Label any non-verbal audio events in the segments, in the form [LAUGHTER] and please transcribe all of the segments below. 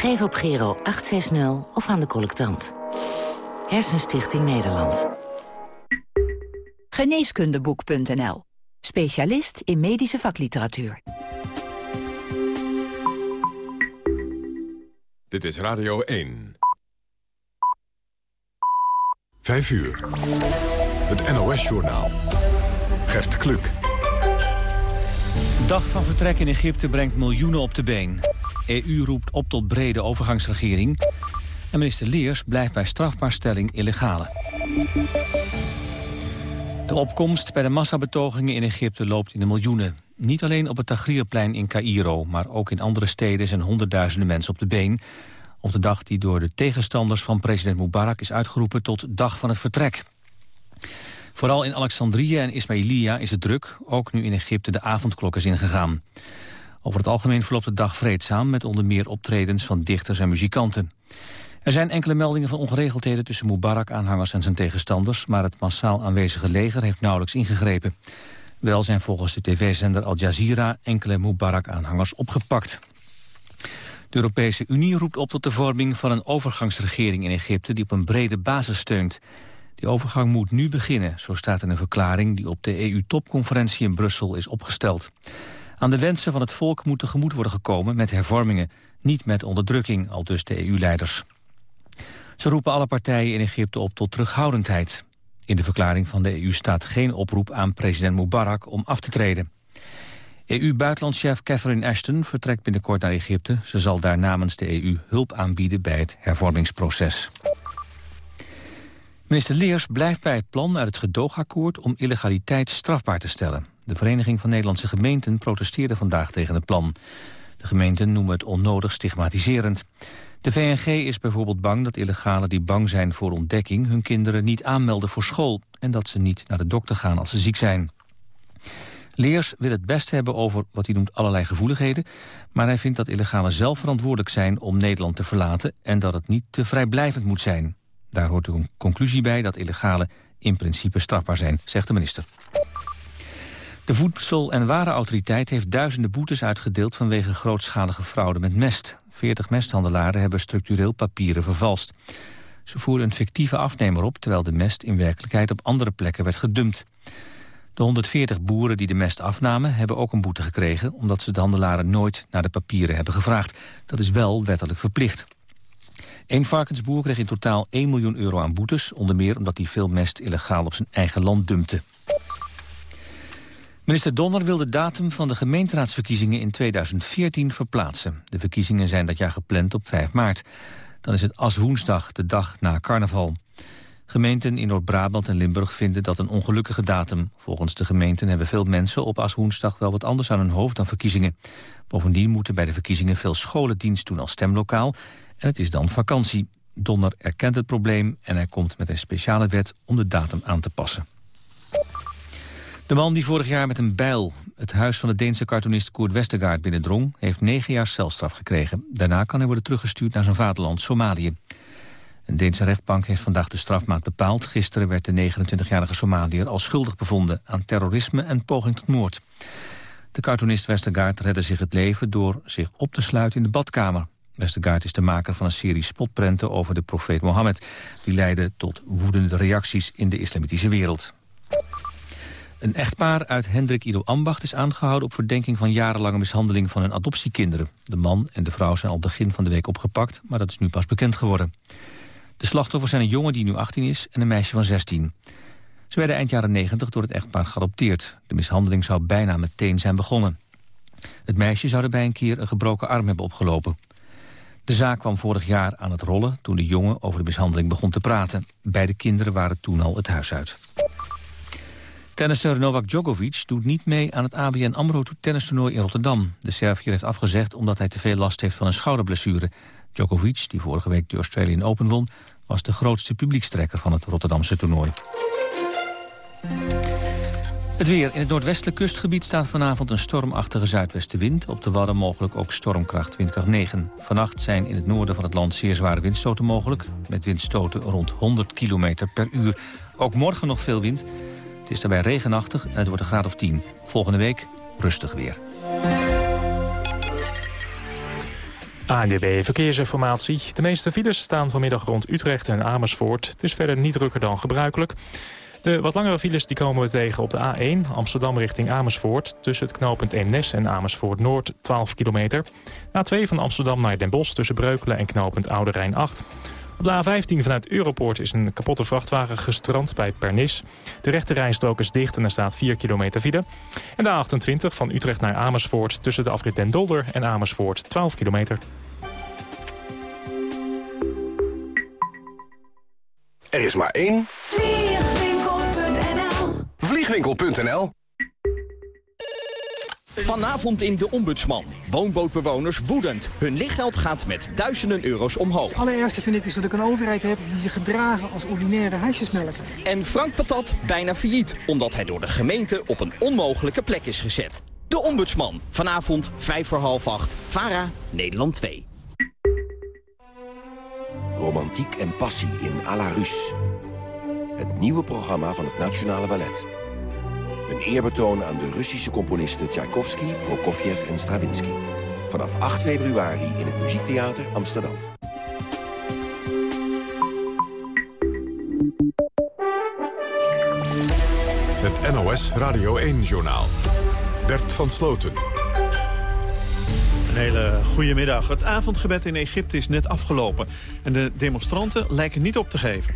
Geef op Gero 860 of aan de collectant. Hersenstichting Nederland. Geneeskundeboek.nl. Specialist in medische vakliteratuur. Dit is Radio 1. 5 uur. Het NOS-journaal. Gert Kluk. Dag van vertrek in Egypte brengt miljoenen op de been. EU roept op tot brede overgangsregering. En minister Leers blijft bij strafbaarstelling illegale. De opkomst bij de massabetogingen in Egypte loopt in de miljoenen. Niet alleen op het Tahrirplein in Cairo, maar ook in andere steden zijn honderdduizenden mensen op de been. Op de dag die door de tegenstanders van president Mubarak is uitgeroepen tot dag van het vertrek. Vooral in Alexandrië en Ismailia is het druk, ook nu in Egypte de avondklok is ingegaan. Over het algemeen verloopt de dag vreedzaam met onder meer optredens van dichters en muzikanten. Er zijn enkele meldingen van ongeregeldheden tussen Mubarak-aanhangers en zijn tegenstanders, maar het massaal aanwezige leger heeft nauwelijks ingegrepen. Wel zijn volgens de tv-zender Al Jazeera enkele Mubarak-aanhangers opgepakt. De Europese Unie roept op tot de vorming van een overgangsregering in Egypte die op een brede basis steunt. Die overgang moet nu beginnen, zo staat in een verklaring die op de EU-topconferentie in Brussel is opgesteld. Aan de wensen van het volk moet tegemoet worden gekomen met hervormingen, niet met onderdrukking, al dus de EU-leiders. Ze roepen alle partijen in Egypte op tot terughoudendheid. In de verklaring van de EU staat geen oproep aan president Mubarak om af te treden. EU-buitenlandchef Catherine Ashton vertrekt binnenkort naar Egypte. Ze zal daar namens de EU hulp aanbieden bij het hervormingsproces. Minister Leers blijft bij het plan uit het gedoogakkoord om illegaliteit strafbaar te stellen. De Vereniging van Nederlandse Gemeenten protesteerde vandaag tegen het plan. De gemeenten noemen het onnodig stigmatiserend. De VNG is bijvoorbeeld bang dat illegalen die bang zijn voor ontdekking... hun kinderen niet aanmelden voor school... en dat ze niet naar de dokter gaan als ze ziek zijn. Leers wil het best hebben over wat hij noemt allerlei gevoeligheden... maar hij vindt dat illegalen zelf verantwoordelijk zijn om Nederland te verlaten... en dat het niet te vrijblijvend moet zijn. Daar hoort een conclusie bij dat illegalen in principe strafbaar zijn, zegt de minister. De Voedsel- en Warenautoriteit heeft duizenden boetes uitgedeeld... vanwege grootschalige fraude met mest. 40 mesthandelaren hebben structureel papieren vervalst. Ze voeren een fictieve afnemer op... terwijl de mest in werkelijkheid op andere plekken werd gedumpt. De 140 boeren die de mest afnamen hebben ook een boete gekregen... omdat ze de handelaren nooit naar de papieren hebben gevraagd. Dat is wel wettelijk verplicht. Eén varkensboer kreeg in totaal 1 miljoen euro aan boetes... onder meer omdat hij veel mest illegaal op zijn eigen land dumpte. Minister Donner wil de datum van de gemeenteraadsverkiezingen in 2014 verplaatsen. De verkiezingen zijn dat jaar gepland op 5 maart. Dan is het als woensdag, de dag na carnaval. Gemeenten in Noord-Brabant en Limburg vinden dat een ongelukkige datum. Volgens de gemeenten hebben veel mensen op aswoensdag wel wat anders aan hun hoofd dan verkiezingen. Bovendien moeten bij de verkiezingen veel scholen dienst doen als stemlokaal en het is dan vakantie. Donner erkent het probleem en hij komt met een speciale wet om de datum aan te passen. De man die vorig jaar met een bijl het huis van de Deense cartoonist Koert Westergaard binnendrong... heeft negen jaar celstraf gekregen. Daarna kan hij worden teruggestuurd naar zijn vaderland Somalië. Een Deense rechtbank heeft vandaag de strafmaat bepaald. Gisteren werd de 29-jarige Somaliër al schuldig bevonden... aan terrorisme en poging tot moord. De cartoonist Westergaard redde zich het leven door zich op te sluiten in de badkamer. Westergaard is de maker van een serie spotprenten over de profeet Mohammed. Die leidden tot woedende reacties in de islamitische wereld. Een echtpaar uit Hendrik Ido Ambacht is aangehouden... op verdenking van jarenlange mishandeling van hun adoptiekinderen. De man en de vrouw zijn al begin van de week opgepakt... maar dat is nu pas bekend geworden. De slachtoffers zijn een jongen die nu 18 is en een meisje van 16. Ze werden eind jaren 90 door het echtpaar geadopteerd. De mishandeling zou bijna meteen zijn begonnen. Het meisje zou erbij een keer een gebroken arm hebben opgelopen. De zaak kwam vorig jaar aan het rollen toen de jongen over de mishandeling begon te praten. Beide kinderen waren toen al het huis uit. Tennisser Novak Djokovic doet niet mee aan het ABN AMRO tennistoernooi in Rotterdam. De Serviër heeft afgezegd omdat hij te veel last heeft van een schouderblessure. Djokovic, die vorige week de Australian Open won, was de grootste publiekstrekker van het Rotterdamse toernooi. Het weer. In het noordwestelijk kustgebied staat vanavond een stormachtige zuidwestenwind. Op de Wadden mogelijk ook stormkracht windkracht 9. Vannacht zijn in het noorden van het land zeer zware windstoten mogelijk. Met windstoten rond 100 km per uur. Ook morgen nog veel wind. Het is daarbij regenachtig en het wordt een graad of 10. Volgende week rustig weer. ANDB Verkeersinformatie. De meeste files staan vanmiddag rond Utrecht en Amersfoort. Het is verder niet drukker dan gebruikelijk. De wat langere files die komen we tegen op de A1 Amsterdam richting Amersfoort... tussen het knooppunt Eemnes en Amersfoort Noord 12 kilometer. A2 van Amsterdam naar Den Bosch tussen Breukelen en knooppunt Oude Rijn 8. Op de A15 vanuit Europoort is een kapotte vrachtwagen gestrand bij Pernis. De rechte rijstrook is dicht en er staat 4 kilometer file. En de A28 van Utrecht naar Amersfoort tussen de afrit Den Dolder en Amersfoort 12 kilometer. Er is maar één. Vliegwinkel.nl Vliegwinkel.nl Vanavond in De Ombudsman. Woonbootbewoners woedend. Hun lichtgeld gaat met duizenden euro's omhoog. Het allereerste vind ik is dat ik een overheid heb die zich gedragen als ordinaire huisjesmelker. En Frank Patat bijna failliet, omdat hij door de gemeente op een onmogelijke plek is gezet. De Ombudsman. Vanavond 5 voor half 8. VARA, Nederland 2. Romantiek en passie in à la Russe. Het nieuwe programma van het Nationale Ballet. Een eerbetoon aan de Russische componisten Tchaikovsky, Prokofjev en Stravinsky. Vanaf 8 februari in het Muziektheater Amsterdam. Het NOS Radio 1-journaal. Bert van Sloten. Een hele goede middag. Het avondgebed in Egypte is net afgelopen. En de demonstranten lijken niet op te geven.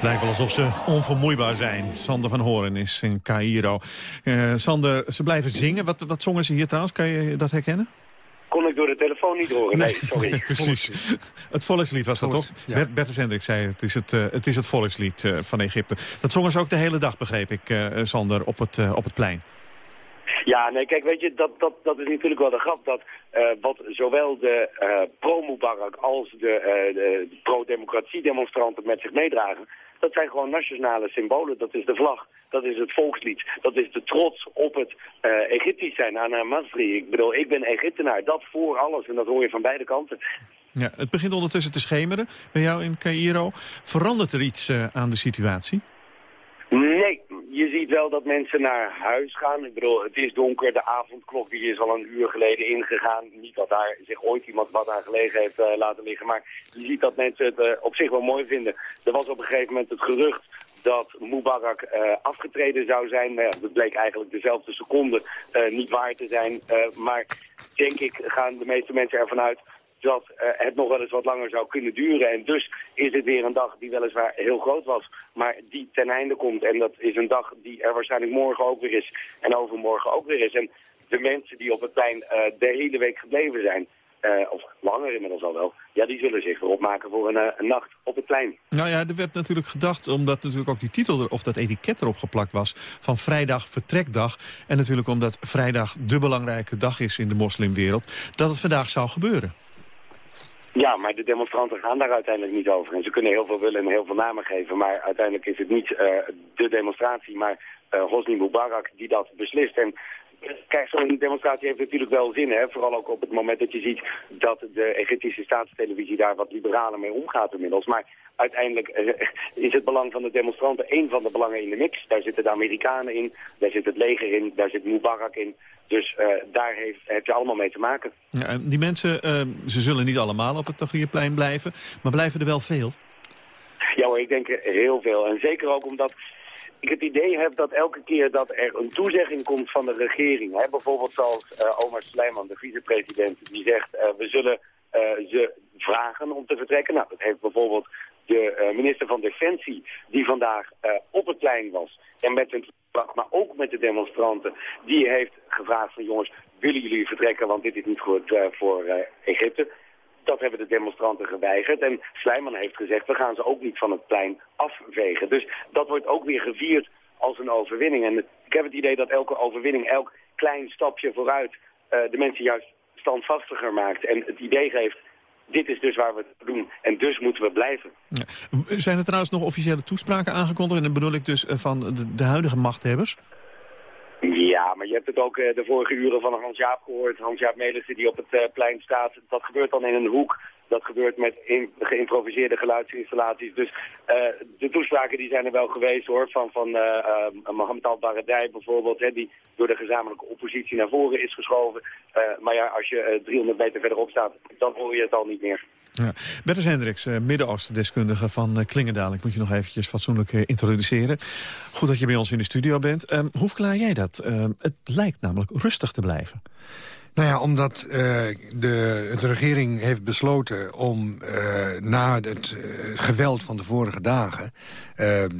Het lijkt wel alsof ze onvermoeibaar zijn. Sander van Horen is in Cairo. Eh, Sander, ze blijven zingen. Wat, wat zongen ze hier trouwens? Kan je dat herkennen? Kon ik door de telefoon niet horen. Nee, sorry. [LAUGHS] Nee, precies. Het volkslied was dat toch? ja. Bert, Bertus Hendrik zei het is het, eh, het is het volkslied eh, van Egypte. Dat zongen ze ook de hele dag, begreep ik, eh, Sander, op het, op het plein. Ja, nee, kijk, weet je, dat, dat, dat is natuurlijk wel de grap. Dat eh, wat zowel de eh pro-Mubarak als de, eh, de, de pro-democratie-demonstranten met zich meedragen... dat zijn gewoon nationale symbolen. Dat is de vlag, dat is het volkslied, dat is de trots op het eh, Egyptisch zijn, aan Masri. Ik bedoel, ik ben Egyptenaar, dat voor alles. En dat hoor je van beide kanten. Ja, het begint ondertussen te schemeren bij jou in Cairo. Verandert er iets eh, aan de situatie? Je ziet wel dat mensen naar huis gaan. Ik bedoel, het is donker, de avondklok die is al een uur geleden ingegaan. Niet dat daar zich ooit iemand wat aan gelegen heeft eh, laten liggen, maar je ziet dat mensen het eh, op zich wel mooi vinden. Er was op een gegeven moment het gerucht dat Mubarak eh, afgetreden zou zijn. Nou dat bleek eigenlijk dezelfde seconde niet waar te zijn. Maar denk ik gaan de meeste mensen ervan uit dat eh, het nog wel eens wat langer zou kunnen duren. En dus is het weer een dag die weliswaar heel groot was, maar die ten einde komt. En dat is een dag die er waarschijnlijk morgen ook weer is en overmorgen ook weer is. En de mensen die op het plein eh, de hele week gebleven zijn, eh, of langer inmiddels al wel, ja, die zullen zich opmaken voor een, een nacht op het plein. Nou ja, er werd natuurlijk gedacht, omdat natuurlijk ook die titel er, of dat etiket erop geplakt was, van vrijdag vertrekdag. En natuurlijk omdat vrijdag de belangrijke dag is in de moslimwereld, dat het vandaag zou gebeuren. Ja, maar de demonstranten gaan daar uiteindelijk niet over. En ze kunnen heel veel willen en heel veel namen geven, maar uiteindelijk is het niet eh, de demonstratie, maar eh Hosni Mubarak die dat beslist. En eh, kijk, zo'n demonstratie heeft natuurlijk wel zin, hè? vooral ook op het moment dat je ziet dat de Egyptische staatstelevisie daar wat liberaler mee omgaat inmiddels. Maar uiteindelijk is het belang van de demonstranten één van de belangen in de mix. Daar zitten de Amerikanen in, daar zit het leger in, daar zit Mubarak in. Dus eh, daar heeft, heb je allemaal mee te maken. Ja, en die mensen, eh, ze zullen niet allemaal op het Tahrirplein blijven, maar blijven er wel veel. Ja hoor, ik denk heel veel. En zeker ook omdat ik het idee heb dat elke keer dat er een toezegging komt van de regering, hè, bijvoorbeeld zoals eh, Omar Suleiman, de vicepresident, die zegt uh, we zullen uh, ze vragen om te vertrekken. Nou, dat heeft bijvoorbeeld de uh, minister van Defensie, die vandaag uh, op het plein was en met een maar ook met de demonstranten, die heeft gevraagd van jongens, willen jullie vertrekken, want dit is niet goed uh, voor Egypte. Dat hebben de demonstranten geweigerd. En Slijman heeft gezegd, we gaan ze ook niet van het plein afvegen. Dus dat wordt ook weer gevierd als een overwinning. En ik heb het idee dat elke overwinning, elk klein stapje vooruit... De mensen juist standvastiger maakt. En het idee geeft, dit is dus waar we het doen. En dus moeten we blijven. Ja. Zijn er trouwens nog officiële toespraken aangekondigd? En dan bedoel ik dus van de, de huidige machthebbers? Ja, maar je hebt het ook uh, de vorige uren van Hans-Jaap gehoord. Hans-Jaap Melissen die op het uh, plein staat. Dat gebeurt dan in een hoek Dat gebeurt met in, geïmproviseerde geluidsinstallaties. Dus de toespraken die zijn er wel geweest hoor, van, van Mohammed al-Baradei bijvoorbeeld, hè, die door de gezamenlijke oppositie naar voren is geschoven. maar ja, als je 300 meter verderop staat, dan hoor je het al niet meer. Ja. Bertus Hendricks, Midden-Oosten-deskundige van Klingendaal. Ik moet je nog eventjes fatsoenlijk introduceren. Goed dat je bij ons in de studio bent. Um, hoe verklaar jij dat? Um, het lijkt namelijk rustig te blijven. Nou ja, omdat uh, de, de regering heeft besloten om uh, na het uh, geweld van de vorige dagen...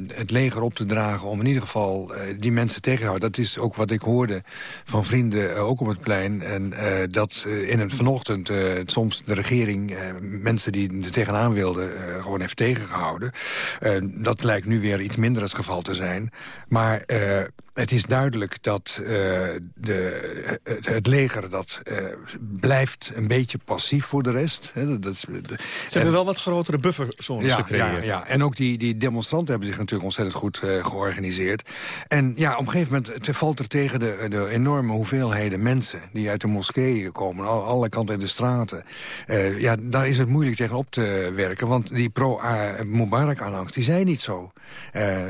het leger op te dragen om in ieder geval die mensen tegen te houden. Dat is ook wat ik hoorde van vrienden ook op het plein. En dat in het vanochtend soms de regering mensen die er tegenaan wilden... gewoon heeft tegengehouden. dat lijkt nu weer iets minder het geval te zijn. Maar het is duidelijk dat uh, de, het, het, leger dat uh, blijft een beetje passief voor de rest. He, dat, Ze hebben wel wat grotere bufferzones ja, gecreëerd. Ja, ja, en ook die, die demonstranten hebben zich natuurlijk ontzettend goed uh, georganiseerd. En ja, op een gegeven moment valt er tegen de, de enorme hoeveelheden mensen... die uit de moskeeën komen, al, alle kanten in de straten. ja, daar is het moeilijk tegen op te werken. Want die pro-Mubarak-aanhangers, die zijn niet zo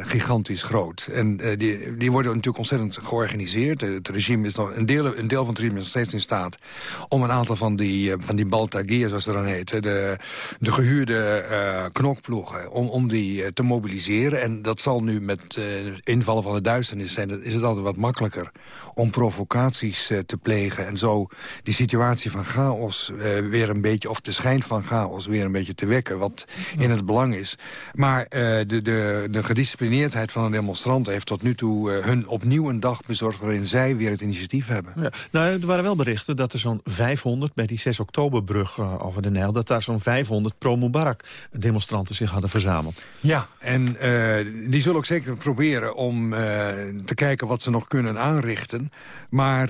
gigantisch groot. En die, die worden natuurlijk ontzettend georganiseerd. Het regime is nog, een, deel, een deel van het regime is nog steeds in staat... om een aantal van die, eh, van die Baltagiers, zoals ze dan heten... de, de gehuurde uh, knokploegen, om, om die te mobiliseren. En dat zal nu met uh, invallen van de duisternis zijn... is het altijd wat makkelijker om provocaties te plegen... en zo die situatie van chaos weer een beetje... of de schijn van chaos weer een beetje te wekken... wat in het belang is. Maar de, de, de gedisciplineerdheid van de demonstranten... heeft tot nu toe hun opnieuw een dag bezorgd waarin zij weer het initiatief hebben. Ja. Nou, er waren wel berichten dat er zo'n 500 bij die 6 oktoberbrug uh, over de Nijl... dat daar zo'n 500 pro-Mubarak demonstranten zich hadden verzameld. Ja, en uh, die zullen ook zeker proberen om uh, te kijken wat ze nog kunnen aanrichten. Maar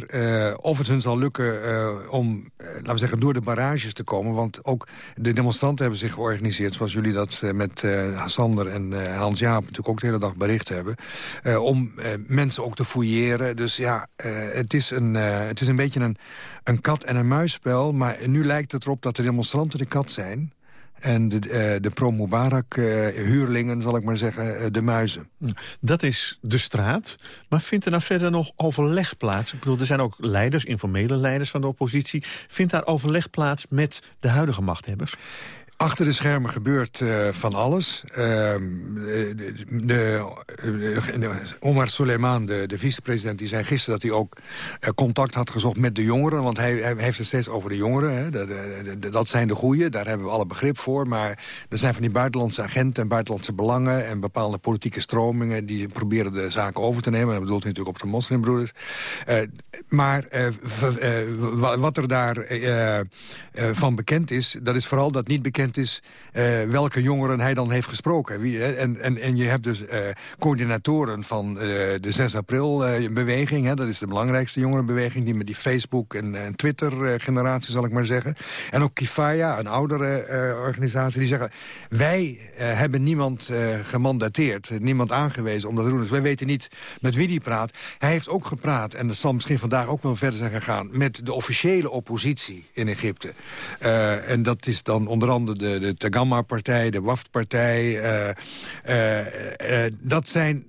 of het hun zal lukken om, laten we zeggen, door de barrages te komen... want ook de demonstranten hebben zich georganiseerd... zoals jullie dat met Sander en Hans-Jaap natuurlijk ook de hele dag bericht hebben... om mensen ook te fouilleren. Dus ja, uh, het, is een, uh, het is een beetje een, een kat- en een muisspel. Maar nu lijkt het erop dat de demonstranten de kat zijn... En de, uh, de pro-Mubarak-huurlingen, zal ik maar zeggen, de muizen. Dat is de straat. Maar vindt er nou verder nog overleg plaats? Ik bedoel, er zijn ook leiders, informele leiders van de oppositie. Vindt daar overleg plaats met de huidige machthebbers? Achter de schermen gebeurt uh, van alles. Uh, de, de, Omar Soleiman, de, de vicepresident, die zei gisteren dat hij ook uh, contact had gezocht met de jongeren. Want hij, hij heeft het steeds over de jongeren. Hè. Dat zijn de goeie, daar hebben we alle begrip voor. Maar er zijn van die buitenlandse agenten en buitenlandse belangen... en bepaalde politieke stromingen die proberen de zaken over te nemen. En dat bedoelt hij natuurlijk op de moslimbroeders. maar wat er daar van bekend is, dat is vooral dat niet bekend is uh, welke jongeren hij dan heeft gesproken. Wie, en, en, en je hebt dus uh, coördinatoren van de 6 april-beweging. dat is de belangrijkste jongerenbeweging... die met die Facebook- en, en Twitter-generatie, zal ik maar zeggen. En ook Kifaya, een oudere organisatie, die zeggen... wij hebben niemand gemandateerd, niemand aangewezen om dat te doen. Dus wij weten niet met wie die praat. Hij heeft ook gepraat, en dat zal misschien vandaag ook wel verder zijn gegaan... met de officiële oppositie in Egypte. en dat is dan onder andere de, de Tagamma-partij, de WAFT-partij. Uh, uh, uh, dat zijn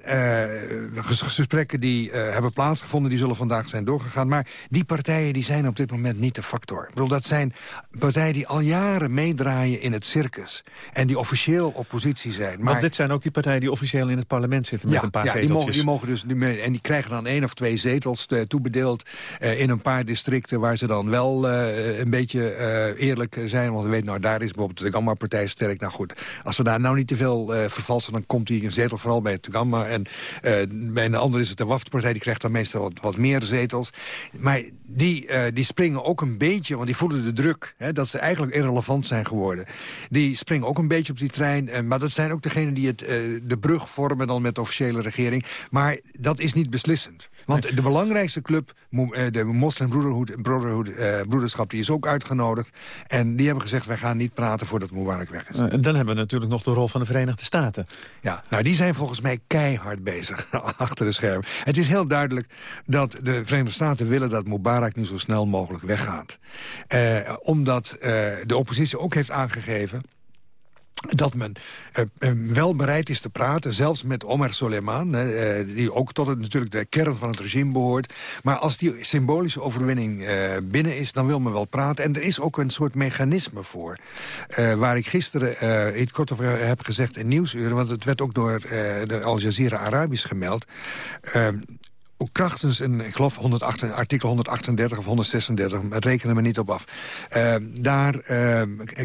gesprekken die hebben plaatsgevonden. Die zullen vandaag zijn doorgegaan. Maar die partijen die zijn op dit moment niet de factor. Ik bedoel, dat zijn partijen die al jaren meedraaien in het circus. En die officieel oppositie zijn. Maar... Want dit zijn ook die partijen die officieel in het parlement zitten met ja, een paar ja. Die mogen, die mogen dus, en die krijgen dan één of twee zetels toebedeeld in een paar districten... waar ze dan wel een beetje eerlijk zijn. Want we weten, nou, daar is bijvoorbeeld de Gamma-partij sterk. Nou goed, als we daar nou niet te veel uh, vervalsen... dan komt die een zetel vooral bij het Gamma. En uh, bij een andere is het de WAFT-partij. Die krijgt dan meestal wat, meer zetels. Maar die, uh, die springen ook een beetje, want die voelen de druk... Hè, dat ze eigenlijk irrelevant zijn geworden. Die springen ook een beetje op die trein. Maar dat zijn ook degenen die het, de brug vormen dan met de officiële regering. Maar dat is niet beslissend. Want de belangrijkste club, de Moslim Brotherhood, Brotherhood broederschap... die is ook uitgenodigd. En die hebben gezegd, wij gaan niet praten praten voordat Mubarak weg is. en dan hebben we natuurlijk nog de rol van de Verenigde Staten. Ja, nou die zijn volgens mij keihard bezig [LAUGHS] achter de schermen. Het is heel duidelijk dat de Verenigde Staten willen dat Mubarak nu zo snel mogelijk weggaat. Eh, omdat eh, de oppositie ook heeft aangegeven dat men uh, wel bereid is te praten, zelfs met Omar Soleiman... Uh, die ook tot het, natuurlijk de kern van het regime behoort. Maar als die symbolische overwinning binnen is, dan wil men wel praten. En er is ook een soort mechanisme voor. waar ik gisteren iets kort over heb gezegd in Nieuwsuren... want het werd ook door de Al Jazeera Arabisch gemeld krachtens een, ik geloof 108, artikel 138 of 136, rekenen we niet op af. Uh, daar uh,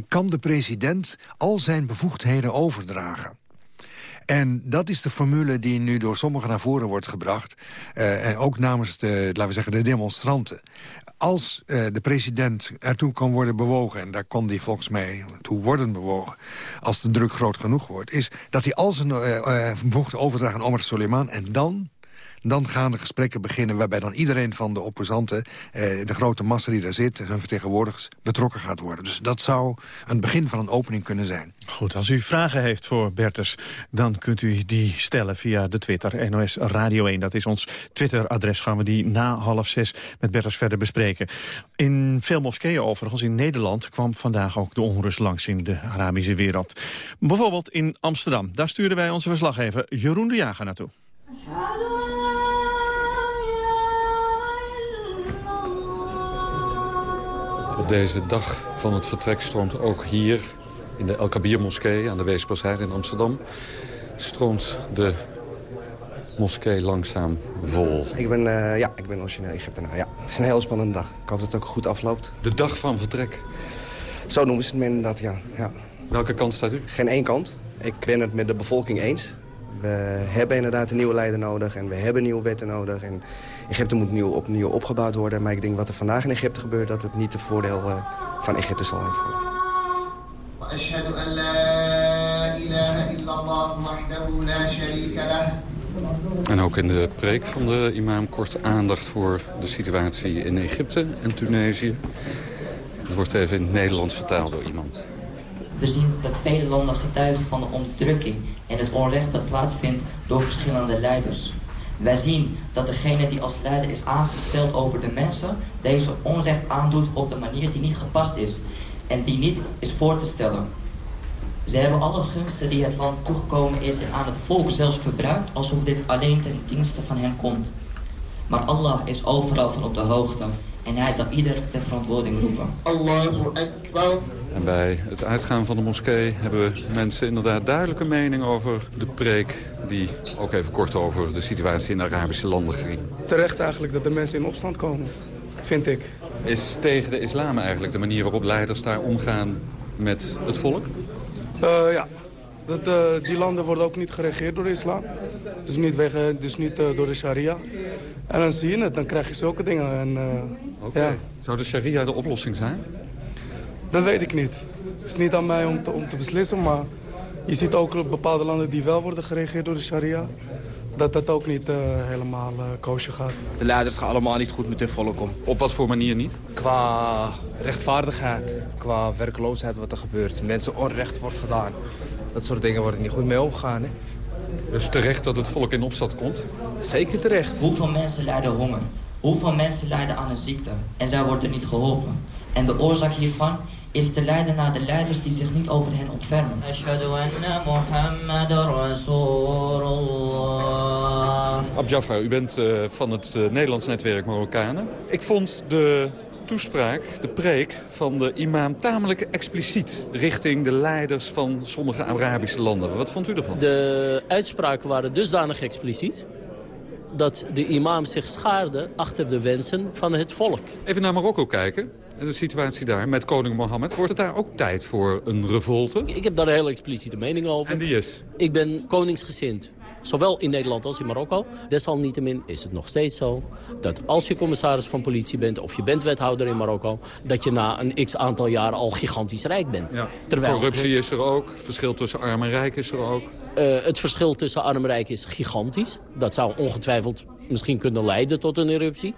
kan de president al zijn bevoegdheden overdragen. En dat is de formule die nu door sommigen naar voren wordt gebracht. Uh, en ook namens de, laten we zeggen, de demonstranten. Als uh, de president ertoe kan worden bewogen... en daar kon hij volgens mij toe worden bewogen... als de druk groot genoeg wordt... is dat hij al zijn uh, bevoegdheden overdraagt aan Omar Soleiman... en dan dan gaan de gesprekken beginnen waarbij dan iedereen van de opposanten... Eh, de grote massa die daar zit, zijn vertegenwoordigers, betrokken gaat worden. Dus dat zou een begin van een opening kunnen zijn. Goed, als u vragen heeft voor Bertus, dan kunt u die stellen via de Twitter. NOS Radio 1, dat is ons Twitter-adres. Gaan we die na half zes met Bertus verder bespreken. In veel moskeeën overigens in Nederland kwam vandaag ook de onrust langs in de Arabische wereld. Bijvoorbeeld in Amsterdam. Daar sturen wij onze verslaggever Jeroen de Jager naartoe. Op deze dag van het vertrek stroomt ook hier in de El Kabir moskee aan de Weesperzijde in Amsterdam... stroomt de moskee langzaam vol. Ik ben, uh, ja, ik ben origineel Egyptenaar, ja. Het is een heel spannende dag. Ik hoop dat het ook goed afloopt. De dag van vertrek? Zo noemen ze het men inderdaad, ja. ja. Welke kant staat u? Geen één kant. Ik ben het met de bevolking eens. We hebben inderdaad een nieuwe leider nodig en we hebben nieuwe wetten nodig. En Egypte moet nieuw, opnieuw opgebouwd worden. Maar ik denk wat er vandaag in Egypte gebeurt... dat het niet de voordeel uh, van Egypte zal uitvoeren. En ook in de preek van de imam kort aandacht voor de situatie in Egypte en Tunesië. Het wordt even in het Nederlands vertaald door iemand. We zien dat vele landen getuigen van de onderdrukking en het onrecht dat plaatsvindt door verschillende leiders. Wij zien dat degene die als leider is aangesteld over de mensen... deze onrecht aandoet op de manier die niet gepast is. En die niet is voor te stellen. Ze hebben alle gunsten die het land toegekomen is... en aan het volk zelfs verbruikt... alsof dit alleen ten dienste van hen komt. Maar Allah is overal van op de hoogte. En hij zal ieder ter verantwoording roepen. Allahu Akbar. En bij het uitgaan van de moskee hebben mensen inderdaad duidelijke mening over de preek... die ook even kort over de situatie in de Arabische landen ging. Terecht eigenlijk dat de mensen in opstand komen, vind ik. Is tegen de islam eigenlijk de manier waarop leiders daar omgaan met het volk? Uh, ja, dat, uh, die landen worden ook niet geregeerd door de islam. Dus niet, weg, dus niet uh, door de sharia. En dan zie je het, dan krijg je zulke dingen. En, okay. ja. Zou de sharia de oplossing zijn? Dat weet ik niet. Het is niet aan mij om te, om te beslissen, maar je ziet ook bepaalde landen die wel worden geregeerd door de sharia. Dat dat ook niet uh, helemaal uh, koosje gaat. De leiders gaan allemaal niet goed met hun volk om. Op wat voor manier niet? Qua rechtvaardigheid, qua werkloosheid wat er gebeurt. Mensen onrecht wordt gedaan. Dat soort dingen worden niet goed mee omgegaan. Hè? Dus terecht dat het volk in opstand komt? Zeker terecht. Hoeveel mensen lijden honger? Hoeveel mensen lijden aan een ziekte? En zij worden niet geholpen. En de oorzaak hiervan is te leiden naar de leiders die zich niet over hen ontfermen. Abjafra, u bent uh, van het uh, Nederlands netwerk Marokkanen. Ik vond de toespraak, de preek van de imam tamelijk expliciet... richting de leiders van sommige Arabische landen. Wat vond u ervan? De uitspraken waren dusdanig expliciet dat de imam zich schaarde achter de wensen van het volk. Even naar Marokko kijken de situatie daar met koning Mohammed. Wordt het daar ook tijd voor een revolte? Ik heb daar een hele expliciete mening over. En die is? Ik ben koningsgezind. Zowel in Nederland als in Marokko. Desalniettemin is het nog steeds zo dat als je commissaris van politie bent... of je bent wethouder in Marokko... dat je na een x-aantal jaren al gigantisch rijk bent. Ja. Terwijl... Corruptie is er ook. Verschil tussen arm en rijk is er ook. Uh, het verschil tussen arm en rijk is gigantisch. Dat zou ongetwijfeld misschien kunnen leiden tot een eruptie.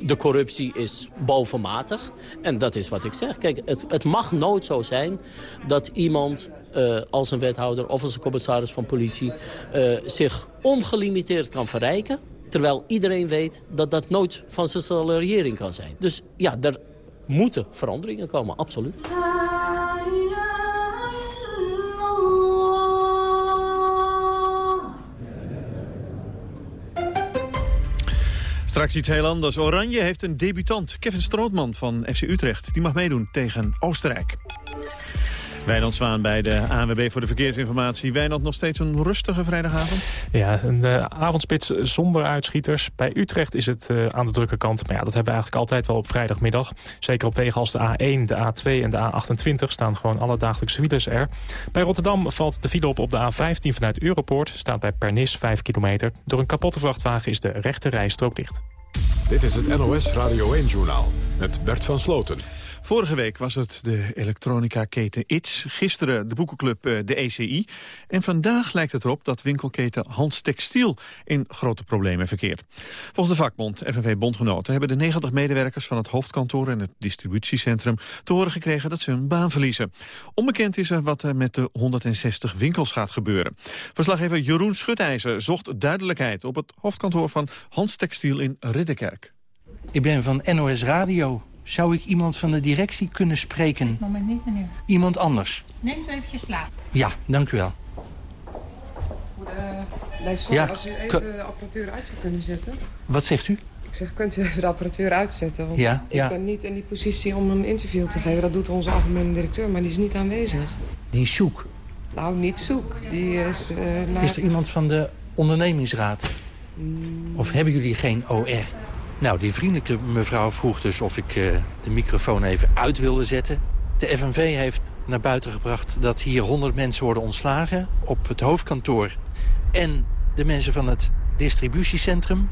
De corruptie is bovenmatig. En dat is wat ik zeg. Kijk, het, het mag nooit zo zijn dat iemand uh, als een wethouder of als een commissaris van politie... Uh, zich ongelimiteerd kan verrijken. Terwijl iedereen weet dat dat nooit van zijn salariering kan zijn. Dus ja, er moeten veranderingen komen, absoluut. Straks iets heel anders. Oranje heeft een debutant, Kevin Strootman van FC Utrecht. Die mag meedoen tegen Oostenrijk. Wijnand Zwaan bij de ANWB voor de verkeersinformatie. Wijnand, nog steeds een rustige vrijdagavond? Ja, een uh, avondspits zonder uitschieters. Bij Utrecht is het uh, aan de drukke kant. Maar ja, dat hebben we eigenlijk altijd wel op vrijdagmiddag. Zeker op wegen als de A1, de A2 en de A28 staan gewoon alle dagelijkse files er. Bij Rotterdam valt de file op op de A15 vanuit Europoort. Staat bij Pernis 5 kilometer. Door een kapotte vrachtwagen is de rechte rijstrook dicht. Dit is het NOS Radio 1-journaal met Bert van Sloten. Vorige week was het de elektronica-keten ITS. Gisteren de boekenclub eh, de ECI. En vandaag lijkt het erop dat winkelketen Hans Textiel in grote problemen verkeert. Volgens de vakbond FNV Bondgenoten hebben de 90 medewerkers van het hoofdkantoor en het distributiecentrum te horen gekregen dat ze hun baan verliezen. Onbekend is er wat er met de 160 winkels gaat gebeuren. Verslaggever Jeroen Schutijzer zocht duidelijkheid op het hoofdkantoor van Hans Textiel in Ridderkerk. Ik ben van NOS Radio. Zou ik iemand van de directie kunnen spreken? Op moment niet, meneer. Iemand anders? Neem eens eventjes plaats. Ja, dank u wel. Uh, ja, als u even de apparatuur uit zou kunnen zetten. Wat zegt u? Ik zeg, kunt u even de apparatuur uitzetten? Want ja, ik ben niet in die positie om een interview te geven. Dat doet onze algemene directeur, maar die is niet aanwezig. Die is zoek? Nou, niet zoek. Die is... Uh, Is er iemand van de ondernemingsraad? Mm. Of hebben jullie geen OR? Nou, die vriendelijke mevrouw vroeg dus of ik uh, de microfoon even uit wilde zetten. De FNV heeft naar buiten gebracht dat hier 100 mensen worden ontslagen op het hoofdkantoor. En de mensen van het distributiecentrum.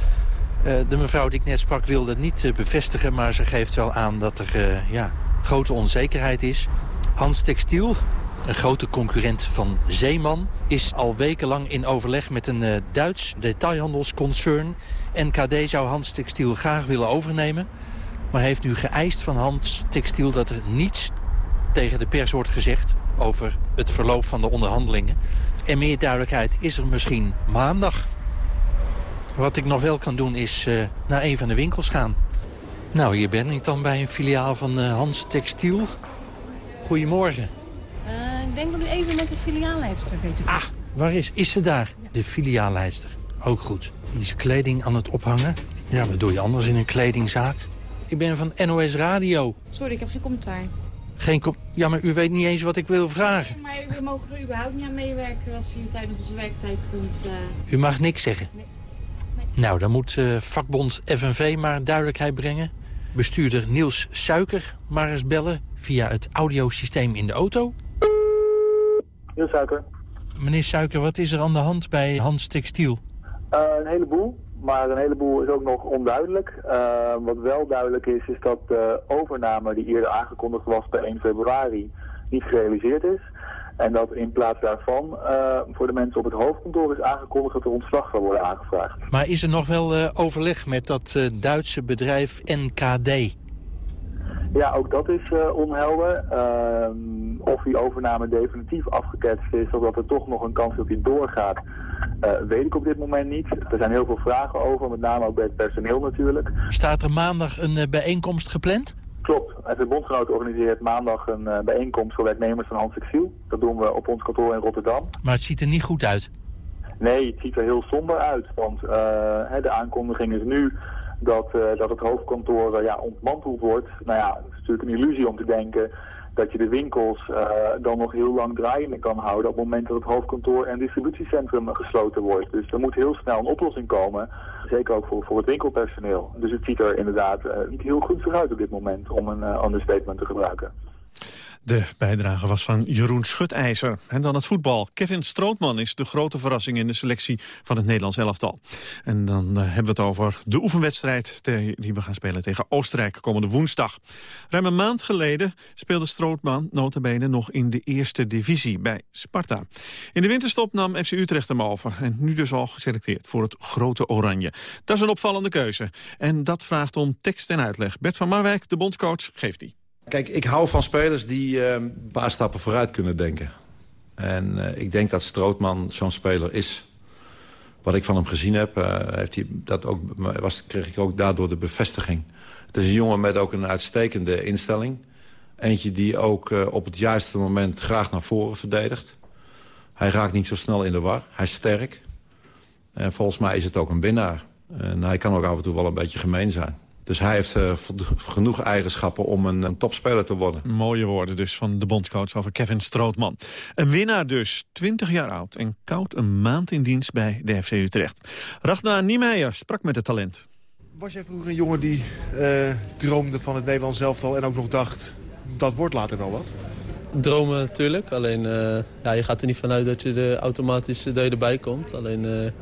Uh, de mevrouw die ik net sprak wilde niet uh, bevestigen... maar ze geeft wel aan dat er ja, grote onzekerheid is. Hans Textiel, een grote concurrent van Zeeman... is al wekenlang in overleg met een Duits detailhandelsconcern. NKD zou Hans Textiel graag willen overnemen... maar heeft nu geëist van Hans Textiel dat er niets tegen de pers wordt gezegd... over het verloop van de onderhandelingen. En meer duidelijkheid is er misschien maandag. Wat ik nog wel kan doen is uh, naar een van de winkels gaan. Nou, hier ben ik dan bij een filiaal van uh, Hans Textiel. Goedemorgen. Uh, ik denk dat u even met de filiaalleidster weet. Ah, waar is? Is ze daar? Ja. De filiaalleidster. Ook goed. Die is kleding aan het ophangen. Ja, wat doe je anders in een kledingzaak? Ik ben van NOS Radio. Sorry, ik heb geen commentaar. Geen com ja, maar u weet niet eens wat ik wil vragen. Nee, maar we mogen er überhaupt niet aan meewerken als u tijdens onze werktijd kunt... Uh... U mag niks zeggen? Nee. nee. Nou, dan moet uh, vakbond FNV maar duidelijkheid brengen. Bestuurder Niels Suiker maar eens bellen via het audiosysteem in de auto. Niels Suiker. Meneer Suiker, wat is er aan de hand bij Hans Textiel? Uh, een heleboel, maar een heleboel is ook nog onduidelijk. Uh, wat wel duidelijk is, is dat de overname die eerder aangekondigd was bij 1 februari niet gerealiseerd is. En dat in plaats daarvan uh, voor de mensen op het hoofdkantoor is aangekondigd dat er ontslag zal worden aangevraagd. Maar is er nog wel overleg met dat Duitse bedrijf NKD? Ja, ook dat is uh, onhelder. Uh, of die overname definitief afgeketst is, of dat er toch nog een kans dat die doorgaat, uh, weet ik op dit moment niet. Er zijn heel veel vragen over, met name ook bij het personeel natuurlijk. Staat er maandag een bijeenkomst gepland? Klopt. Het Bondgenoot organiseert maandag een bijeenkomst voor werknemers van Hans Exil. Dat doen we op ons kantoor in Rotterdam. Maar het ziet er niet goed uit? Nee, het ziet er heel somber uit. Want de aankondiging is nu dat, uh, dat het hoofdkantoor uh, ja, ontmanteld wordt. Nou ja, het is natuurlijk een illusie om te denken dat je de winkels uh, dan nog heel lang draaiende kan houden op het moment dat het hoofdkantoor en distributiecentrum gesloten wordt. Dus er moet heel snel een oplossing komen, zeker ook voor, voor het winkelpersoneel. Dus het ziet er inderdaad niet heel goed uit op dit moment om een understatement te gebruiken. De bijdrage was van Jeroen Schutijzer. En dan het voetbal. Kevin Strootman is de grote verrassing in de selectie van het Nederlands elftal. En dan uh, hebben we het over de oefenwedstrijd die we gaan spelen tegen Oostenrijk komende woensdag. Ruim een maand geleden speelde Strootman notabene nog in de eerste divisie bij Sparta. In de winterstop nam FC Utrecht hem over en nu dus al geselecteerd voor het grote oranje. Dat is een opvallende keuze en dat vraagt om tekst en uitleg. Bert van Marwijk, de bondscoach, geeft die. Kijk, ik hou van spelers die uh, een paar stappen vooruit kunnen denken. En uh, ik denk dat Strootman zo'n speler is. Wat ik van hem gezien heb, uh, heeft hij dat ook, was, kreeg ik ook daardoor de bevestiging. Het is een jongen met ook een uitstekende instelling. Eentje die ook op het juiste moment graag naar voren verdedigt. Hij raakt niet zo snel in de war. Hij is sterk. En volgens mij is het ook een winnaar. En hij kan ook af en toe wel een beetje gemeen zijn. Dus hij heeft uh, [LAUGHS] genoeg eigenschappen om een, een, topspeler te worden. Mooie woorden dus van de bondscoach over Kevin Strootman. Een winnaar dus, 20 jaar oud en koud een maand in dienst bij de FC Utrecht. Ragna Niemeyer sprak met het talent. Was jij vroeger een jongen die uh, droomde van het Nederlands elftal en ook nog dacht... dat wordt later wel wat? Dromen natuurlijk, alleen uh, ja, je gaat er niet vanuit dat je er automatisch dat je erbij komt. Alleen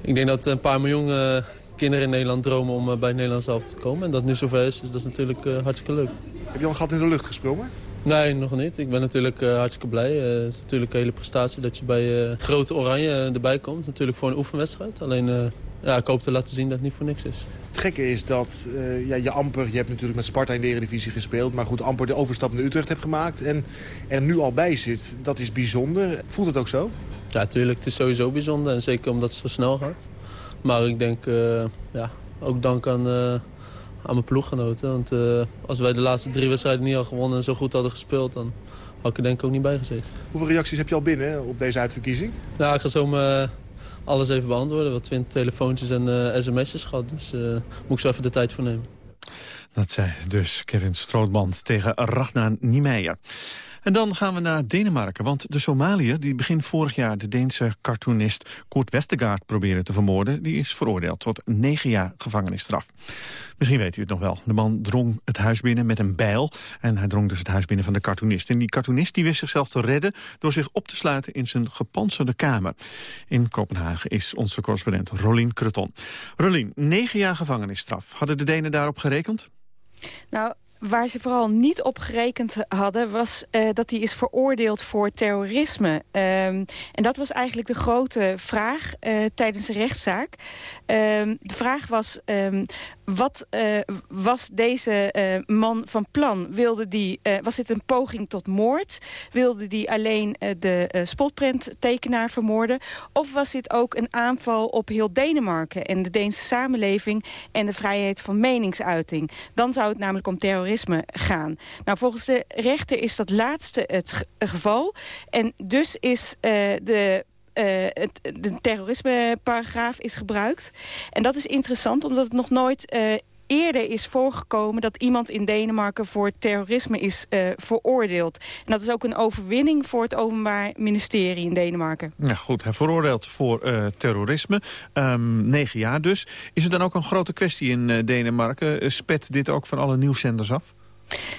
ik denk dat een paar miljoen kinderen in Nederland dromen om eh, bij het Nederlands zelf te komen. En dat nu zover is, dus dat is natuurlijk uh, hartstikke leuk. Heb je al een gat in de lucht gesprongen? Nee, nog niet. Ik ben natuurlijk uh, hartstikke blij. het is natuurlijk een hele prestatie dat je bij het grote oranje erbij komt. Natuurlijk voor een oefenwedstrijd. Alleen ja, ik hoop te laten zien dat het niet voor niks is. Het gekke is dat ja, je amper, je hebt natuurlijk met Sparta in de Eredivisie gespeeld... maar goed, amper de overstap naar Utrecht hebt gemaakt en er nu al bij zit. Dat is bijzonder. Voelt het ook zo? Ja, natuurlijk. Het is sowieso bijzonder. En zeker omdat het zo snel gaat. Maar ik denk, uh, ja, ook dank aan, uh, aan mijn ploeggenoten. Want uh, als wij de laatste drie wedstrijden niet hadden gewonnen en zo goed hadden gespeeld... dan had ik er denk ik ook niet bij gezeten. Hoeveel reacties heb je al binnen op deze uitverkiezing? Nou, ik ga zo me alles even beantwoorden. Wat twintig telefoontjes en sms'jes gehad. Dus moet ik zo even de tijd voor nemen. Dat zei dus Kevin Strootband tegen Ragnar Niemeyer. En dan gaan we naar Denemarken, want de Somaliër... die begin vorig jaar de Deense cartoonist Kurt Westergaard probeerde te vermoorden... die is veroordeeld tot negen jaar gevangenisstraf. Misschien weet u het nog wel. De man drong het huis binnen met een bijl. En hij drong dus het huis binnen van de cartoonist. En die cartoonist die wist zichzelf te redden... door zich op te sluiten in zijn gepantserde kamer. In Kopenhagen is onze correspondent Rolien Kreton. Rolien, negen jaar gevangenisstraf. Hadden de Denen daarop gerekend? Nou, Waar ze vooral niet op gerekend hadden... was uh, dat hij is veroordeeld voor terrorisme. Um, en dat was eigenlijk de grote vraag uh, tijdens de rechtszaak. Um, de vraag was... Um, wat uh, was deze man van plan? Wilde die, was dit een poging tot moord? Wilde die alleen de spotprenttekenaar vermoorden? Of was dit ook een aanval op heel Denemarken... en de Deense samenleving en de vrijheid van meningsuiting? Dan zou het namelijk om terrorisme gaan. Nou, volgens de rechter is dat laatste het geval. En dus is de uh, het, de terrorismeparagraaf is gebruikt. En dat is interessant omdat het nog nooit uh, eerder is voorgekomen dat iemand in Denemarken voor terrorisme is uh, veroordeeld. En dat is ook een overwinning voor het Openbaar Ministerie in Denemarken. Ja, goed, hij veroordeeld voor uh, terrorisme. Um, negen jaar dus. Is het dan ook een grote kwestie in uh, Denemarken? Spet dit ook van alle nieuwszenders af?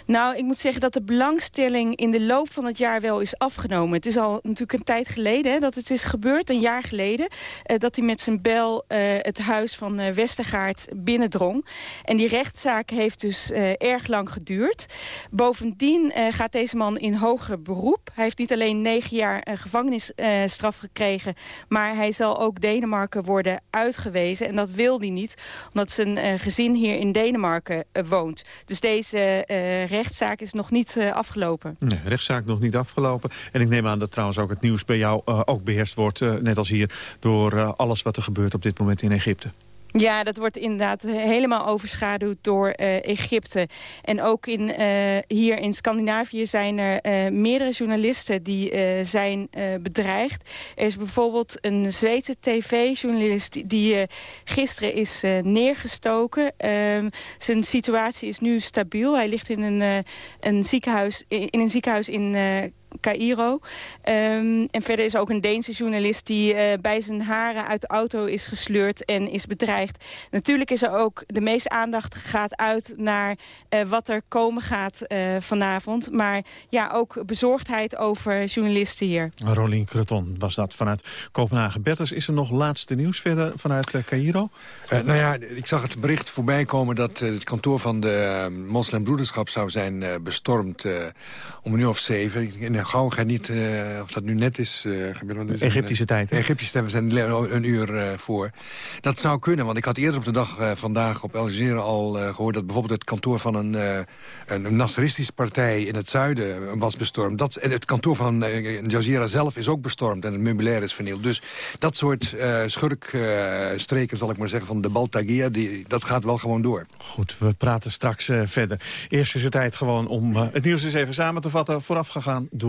Nou, ik moet zeggen dat de belangstelling in de loop van het jaar wel is afgenomen. Het is al natuurlijk een tijd geleden hè, dat het is gebeurd, een jaar geleden... Uh, dat hij met zijn bel uh, het huis van uh, Westergaard binnendrong. En die rechtszaak heeft dus erg lang geduurd. Bovendien gaat deze man in hoger beroep. Hij heeft niet alleen negen jaar gevangenisstraf gekregen... maar hij zal ook Denemarken worden uitgewezen. En dat wil hij niet, omdat zijn gezin hier in Denemarken woont. Dus deze uh, rechtszaak is nog niet uh, afgelopen. Nee, rechtszaak nog niet afgelopen. En ik neem aan dat trouwens ook het nieuws bij jou uh, ook beheerst wordt... net als hier, door alles wat er gebeurt op dit moment in Egypte. Ja, dat wordt inderdaad helemaal overschaduwd door uh, Egypte. En ook in, uh, hier in Scandinavië zijn er uh, meerdere journalisten die zijn bedreigd. Er is bijvoorbeeld een Zweedse tv-journalist die, die gisteren is neergestoken. Ehm, zijn situatie is nu stabiel. Hij ligt in een, een ziekenhuis, in, in, een ziekenhuis in Cairo. Ehm, en verder is ook een Deense journalist die bij zijn haren uit de auto is gesleurd en is bedreigd. Natuurlijk is er ook de meeste aandacht gaat uit naar wat er komen gaat vanavond. Maar ja, ook bezorgdheid over journalisten hier. Rolien Creton was dat vanuit Kopenhagen. Berters, is er nog laatste nieuws verder vanuit Cairo? nou ja, ik zag het bericht voorbij komen dat het kantoor van de moslimbroederschap zou zijn bestormd om een uur of zeven. In gauw ga niet, of dat nu net is... Uh, Egyptische tijd. Egyptische tijd, we zijn een uur voor. Dat zou kunnen, want ik had eerder op de dag vandaag op Al Jazeera al gehoord... dat bijvoorbeeld het kantoor van een, een Nasseristische partij in het zuiden was bestormd. Dat, en het kantoor van uh, Jazeera zelf is ook bestormd en het meubilair is vernield. Dus dat soort schurkstreken, zal ik maar zeggen, van de Baltagia... Die, dat gaat wel gewoon door. Goed, we praten straks verder. Eerst is het tijd gewoon om het nieuws eens even samen te vatten... voorafgegaan door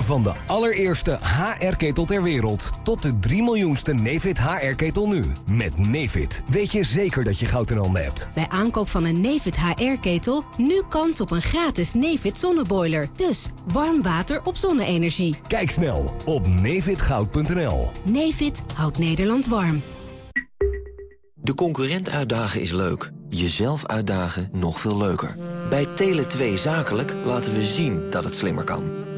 Van de allereerste HR-ketel ter wereld tot de 3 miljoenste Nefit HR-ketel nu. Met Nefit weet je zeker dat je goud in handen hebt. Bij aankoop van een Nefit HR-ketel nu kans op een gratis Nefit zonneboiler. Dus warm water op zonne-energie. Kijk snel op nefitgoud.nl. Nefit houdt Nederland warm. De concurrent uitdagen is leuk. Jezelf uitdagen nog veel leuker. Bij Tele2 Zakelijk laten we zien dat het slimmer kan.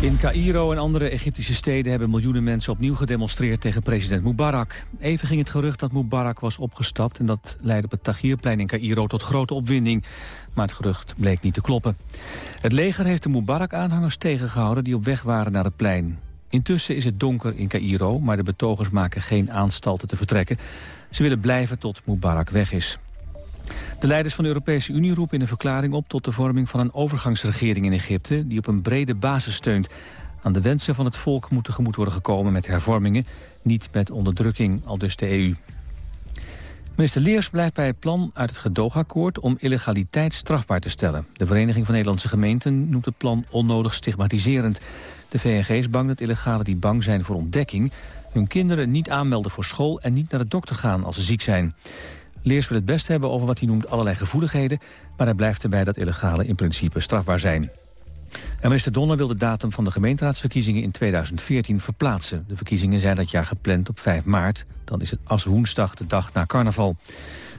In Cairo en andere Egyptische steden hebben miljoenen mensen opnieuw gedemonstreerd tegen president Mubarak. Even ging het gerucht dat Mubarak was opgestapt en dat leidde op het Tahrirplein in Cairo tot grote opwinding. Maar het gerucht bleek niet te kloppen. Het leger heeft de Mubarak-aanhangers tegengehouden die op weg waren naar het plein. Intussen is het donker in Cairo, maar de betogers maken geen aanstalten te vertrekken. Ze willen blijven tot Mubarak weg is. De leiders van de Europese Unie roepen in een verklaring op... tot de vorming van een overgangsregering in Egypte... die op een brede basis steunt. Aan de wensen van het volk moet tegemoet worden gekomen met hervormingen... niet met onderdrukking, al dus de EU. Minister Leers blijft bij het plan uit het gedoogakkoord... om illegaliteit strafbaar te stellen. De Vereniging van Nederlandse Gemeenten noemt het plan onnodig stigmatiserend. De VNG is bang dat illegalen die bang zijn voor ontdekking... hun kinderen niet aanmelden voor school en niet naar de dokter gaan als ze ziek zijn. Leers wil het best hebben over wat hij noemt allerlei gevoeligheden... maar hij blijft erbij dat illegale in principe strafbaar zijn. En minister Donner wil de datum van de gemeenteraadsverkiezingen in 2014 verplaatsen. De verkiezingen zijn dat jaar gepland op 5 maart. Dan is het als woensdag de dag na carnaval.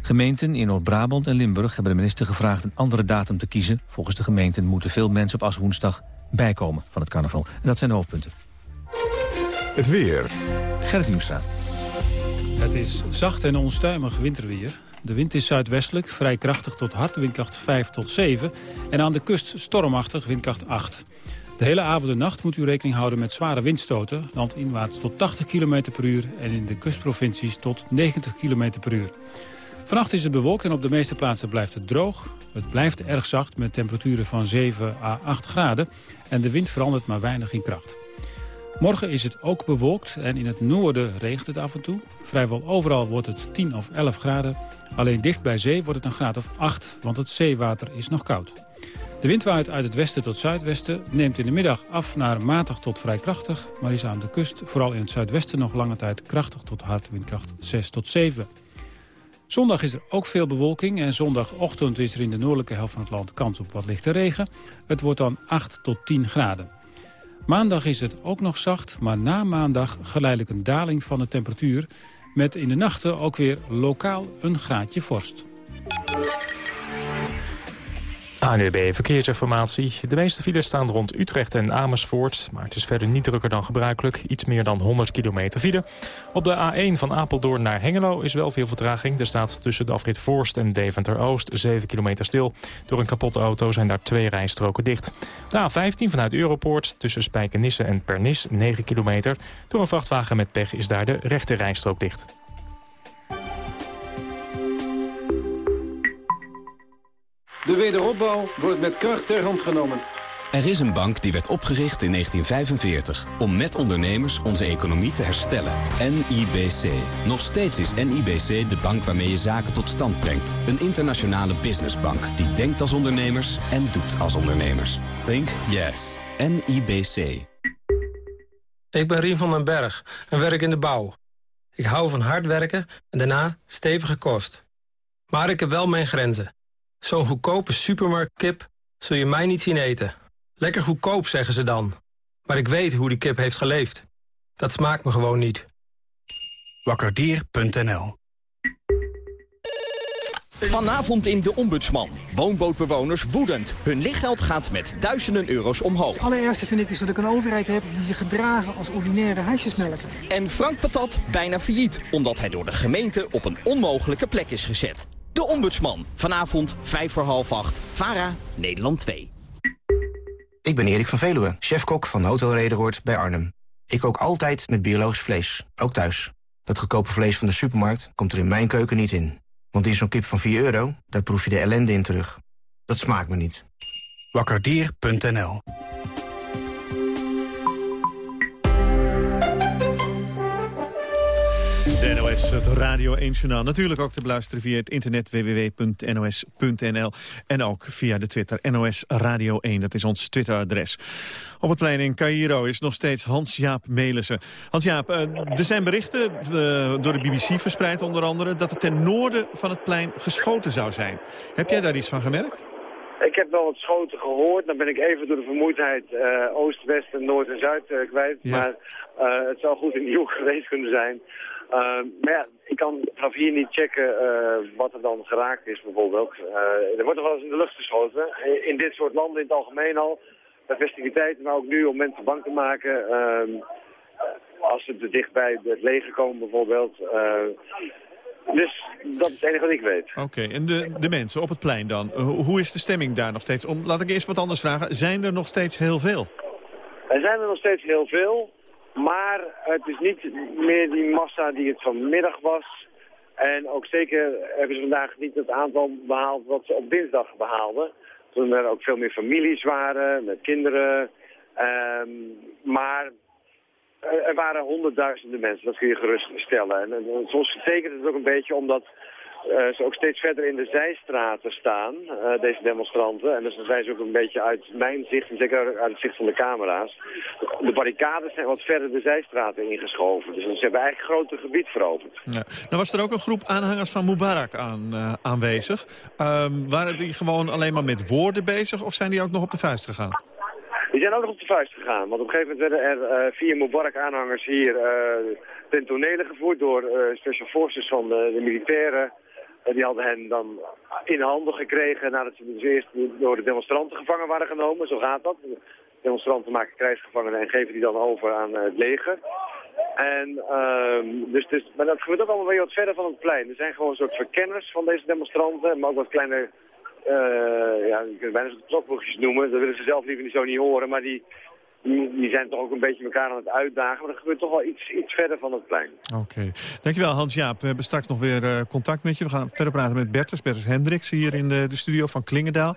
Gemeenten in Noord-Brabant en Limburg hebben de minister gevraagd een andere datum te kiezen. Volgens de gemeenten moeten veel mensen op aswoensdag bijkomen van het carnaval. En dat zijn de hoofdpunten. Het weer. Gerrit. Het is zacht en onstuimig winterweer. De wind is zuidwestelijk, vrij krachtig tot hard, windkracht 5 tot 7. En aan de kust stormachtig, windkracht 8. De hele avond en nacht moet u rekening houden met zware windstoten. Landinwaarts tot 80 km per uur en in de kustprovincies tot 90 km per uur. Vannacht is het bewolkt en op de meeste plaatsen blijft het droog. Het blijft erg zacht met temperaturen van 7 à 8 graden. En de wind verandert maar weinig in kracht. Morgen is het ook bewolkt en in het noorden regent het af en toe. Vrijwel overal wordt het 10 of 11 graden. Alleen dicht bij zee wordt het een graad of 8, want het zeewater is nog koud. De wind waait uit het westen tot zuidwesten, neemt in de middag af naar matig tot vrij krachtig... maar is aan de kust, vooral in het zuidwesten, nog lange tijd krachtig tot hard windkracht 6 tot 7. Zondag is er ook veel bewolking en zondagochtend is er in de noordelijke helft van het land kans op wat lichte regen. Het wordt dan 8 tot 10 graden. Maandag is het ook nog zacht, maar na maandag geleidelijk een daling van de temperatuur... met in de nachten ook weer lokaal een graadje vorst. ANWB Verkeersinformatie. De meeste files staan rond Utrecht en Amersfoort. Maar het is verder niet drukker dan gebruikelijk. Iets meer dan 100 kilometer file. Op de A1 van Apeldoorn naar Hengelo is wel veel vertraging. Er staat tussen de afrit Voorst en Deventer-Oost 7 kilometer stil. Door een kapotte auto zijn daar twee rijstroken dicht. De A15 vanuit Europoort tussen Spijkenisse en Pernis 9 kilometer. Door een vrachtwagen met pech is daar de rechte rijstrook dicht. De wederopbouw wordt met kracht ter hand genomen. Er is een bank die werd opgericht in 1945 om met ondernemers onze economie te herstellen. NIBC. Nog steeds is NIBC de bank waarmee je zaken tot stand brengt. Een internationale businessbank die denkt als ondernemers en doet als ondernemers. Think yes. NIBC. Ik ben Rien van den Berg en werk in de bouw. Ik hou van hard werken en daarna stevige kost. Maar ik heb wel mijn grenzen. Zo'n goedkope supermarktkip zul je mij niet zien eten. Lekker goedkoop, zeggen ze dan. Maar ik weet hoe die kip heeft geleefd. Dat smaakt me gewoon niet. Wakkerdier.nl Vanavond in De Ombudsman. Woonbootbewoners woedend. Hun lichtgeld gaat met duizenden euro's omhoog. Het allereerste vind ik is dat ik een overheid heb die zich gedragen als ordinaire huisjesmelkers. En Frank Patat bijna failliet, omdat hij door de gemeente op een onmogelijke plek is gezet. De Ombudsman. Vanavond 5 voor half 8. VARA, Nederland 2. Ik ben Erik van Veluwe, chefkok van Hotel Rederoord bij Arnhem. Ik kook altijd met biologisch vlees, ook thuis. Dat goedkope vlees van de supermarkt komt er in mijn keuken niet in. Want in zo'n kip van 4 euro, daar proef je de ellende in terug. Dat smaakt me niet. Wakkerdier.nl NOS, het Radio 1 Journaal. Natuurlijk ook te beluisteren via het internet www.nos.nl. En ook via de Twitter NOS Radio 1, dat is ons Twitteradres. Op het plein in Cairo is nog steeds Hans-Jaap Melissen. Hans-Jaap, eh, er zijn berichten, eh, door de BBC verspreid onder andere... dat er ten noorden van het plein geschoten zou zijn. Heb jij daar iets van gemerkt? Ik heb wel wat schoten gehoord. Dan ben ik even door de vermoeidheid uh, oost, west, en noord en zuid uh, kwijt. Maar uh, het zou goed in Nieuw [LAUGHS] geweest kunnen zijn. Maar ja, ik kan vanaf hier niet checken wat er dan geraakt is bijvoorbeeld. er wordt nog wel eens in de lucht geschoten. In dit soort landen in het algemeen al. Bij festiviteiten, maar ook nu om mensen bang te maken. Ehm, als ze te dicht bij het leger komen bijvoorbeeld. Dus dat is het enige wat ik weet. Oké, en de, de mensen op het plein dan? hoe is de stemming daar nog steeds? Om, laat ik eerst wat anders vragen. Zijn er nog steeds heel veel? Er zijn er nog steeds heel veel. Maar het is niet meer die massa die het vanmiddag was. En ook zeker hebben ze vandaag niet het aantal behaald wat ze op dinsdag behaalden. Toen er ook veel meer families waren met kinderen. Um, maar er waren honderdduizenden mensen, dat kun je gerust stellen. En, en soms betekent het ook een beetje omdat uh, ze ook steeds verder in de zijstraten staan, uh, deze demonstranten. En dus dan zijn ze ook een beetje uit mijn zicht, en zeker uit het zicht van de camera's. De barricades zijn wat verder de zijstraten ingeschoven. Dus ze hebben eigenlijk een groter gebied veroverd. Ja. Nou was er ook een groep aanhangers van Mubarak aan, uh, aanwezig. Um, waren die gewoon alleen maar met woorden bezig of zijn die ook nog op de vuist gegaan? Die zijn ook nog op de vuist gegaan. Want op een gegeven moment werden er vier Mubarak-aanhangers hier ten tonele gevoerd door special forces van de, de militairen. Die hadden hen dan in handen gekregen nadat ze dus eerst door de demonstranten gevangen waren genomen. Zo gaat dat. De demonstranten maken krijgsgevangenen en geven die dan over aan het leger. En, um, dus, dus, maar dat gebeurt ook allemaal weer wat verder van het plein. Er zijn gewoon een soort verkenners van deze demonstranten, maar ook wat kleine uh, ja, je kunt bijna zo'n klokboekjes noemen. Dat willen ze zelf liever niet zo niet horen. Maar die die, die zijn toch ook een beetje elkaar aan het uitdagen. Maar er gebeurt toch wel iets, iets verder van het plein. Oké. Dankjewel Hans-Jaap. We hebben straks nog weer uh, contact met je. We gaan verder praten met Bertus. Bertus Hendricks hier in de, de studio van Klingendaal.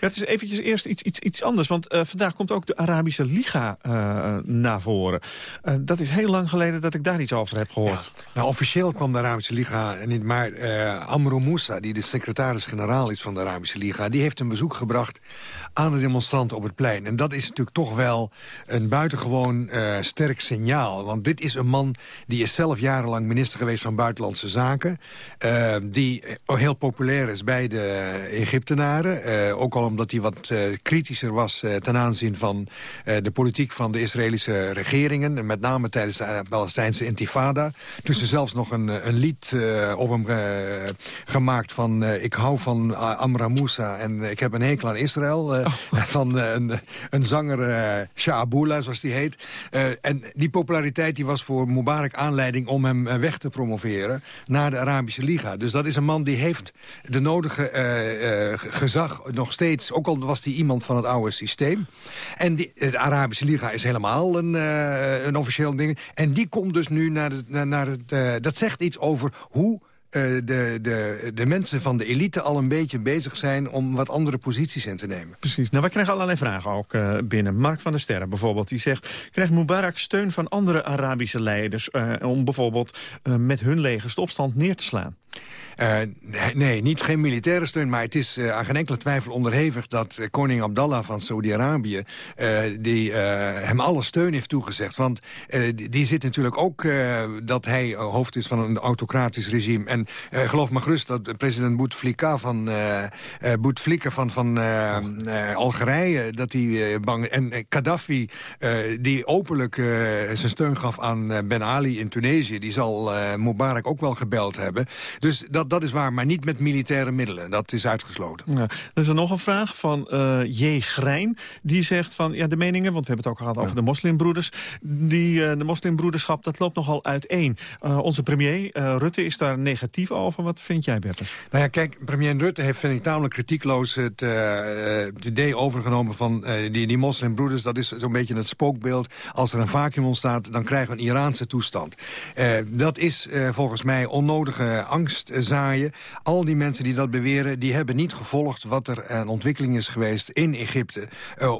Bertus, eventjes eerst iets, iets, iets anders. Want uh, vandaag komt ook de Arabische Liga uh, naar voren. dat is heel lang geleden dat ik daar iets over heb gehoord. Ja. Nou, officieel kwam de Arabische Liga niet. Maar Amro Moussa, die de secretaris-generaal is van de Arabische Liga... die heeft een bezoek gebracht aan de demonstranten op het plein. En dat is natuurlijk toch wel een buitengewoon uh, sterk signaal. Want dit is een man die is zelf jarenlang minister geweest van Buitenlandse Zaken. Uh, die heel populair is bij de Egyptenaren. Uh, ook al omdat hij wat kritischer was ten aanzien van de politiek van de Israëlische regeringen. En met name tijdens de Palestijnse intifada. Toen ze zelfs nog een, een lied op hem gemaakt van... ik hou van Amra Moussa en ik heb een hekel aan Israël. Oh. [LAUGHS] Van een, een zanger, uh, zoals die heet. Uh, en die populariteit die was voor Mubarak aanleiding om hem uh, weg te promoveren naar de Arabische Liga. Dus dat is een man die heeft de nodige uh, gezag nog steeds, ook al was hij iemand van het oude systeem. En die, de Arabische Liga is helemaal een, een officieel ding. En die komt dus nu naar, naar het... dat zegt iets over hoe uh, de, de, de mensen van de elite al een beetje bezig zijn... om wat andere posities in te nemen. Precies. Nou, we krijgen allerlei vragen ook uh, binnen. Mark van der Sterren bijvoorbeeld, die zegt... krijgt Mubarak steun van andere Arabische leiders... Uh, om bijvoorbeeld met hun legers de opstand neer te slaan? Uh, nee, niet geen militaire steun, maar het is aan geen enkele twijfel onderhevig... dat koning Abdallah van Saudi-Arabië die hem alle steun heeft toegezegd. Want die, die, zit natuurlijk ook dat hij hoofd is van een autocratisch regime. En geloof me gerust dat president Bouteflika van, Bouteflika van, van Algerije... dat hij bang... En Gaddafi, die openlijk zijn steun gaf aan Ben Ali in Tunesië... die zal Mubarak ook wel gebeld hebben... Dus dat, dat is waar, maar niet met militaire middelen. Dat is uitgesloten. Ja. Er is er nog een vraag van uh, J. Grijn. Die zegt van, ja, de meningen, want we hebben het ook gehad over de moslimbroeders. Die, uh, de moslimbroederschap, dat loopt nogal uiteen. Uh, onze premier Rutte is daar negatief Wat vind jij, Bertus? Nou ja, kijk, premier Rutte heeft, vind ik, tamelijk kritiekloos het, het idee overgenomen van die, die moslimbroeders. Dat is zo'n beetje het spookbeeld. Als er een vacuüm ontstaat, dan krijgen we een Iraanse toestand. dat is volgens mij onnodige angst zaaien. Al die mensen die dat beweren, die hebben niet gevolgd... wat er een ontwikkeling is geweest in Egypte.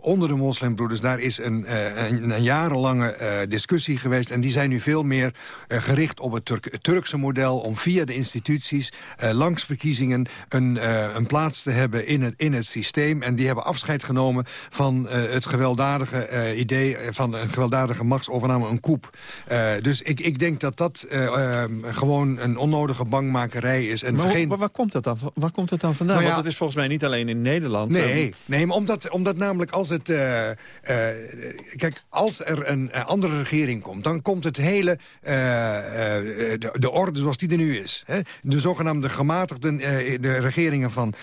Onder de moslimbroeders, daar is een, een, jarenlange discussie geweest... en die zijn nu veel meer gericht op het, Turkse model... om via de instituties langs verkiezingen een, een plaats te hebben in het, in het systeem. En die hebben afscheid genomen van het gewelddadige idee... van een gewelddadige machtsovername, een koep. dus ik, ik denk dat dat gewoon een onnodige bangmakerij is. En maar waar, waar, komt dat dan, waar komt het dan vandaan? Nou ja, Want het is volgens mij niet alleen in Nederland. Nee, um... nee maar omdat, omdat namelijk als het... Kijk, als er een andere regering komt... dan komt het hele... De, de, orde zoals die er nu is. De zogenaamde gematigden... de regeringen van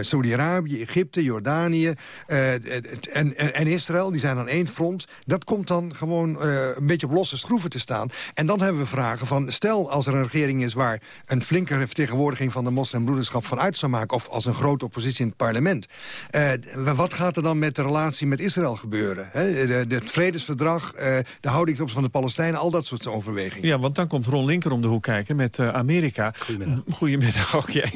Saudi-Arabië, Egypte, Jordanië... En, en, en, Israël, die zijn aan één front. Dat komt dan gewoon een beetje op losse schroeven te staan. En dan hebben we vragen van... stel als er een regering is waar een flinke vertegenwoordiging van de moslimbroederschap vanuit zou maken... of als een grote oppositie in het parlement. Wat gaat er dan met de relatie met Israël gebeuren? Het vredesverdrag, de houding van de Palestijnen, al dat soort overwegingen. Ja, want dan komt Ron Linker om de hoek kijken met uh, Amerika. Goedemiddag. Goedemiddag ook jij.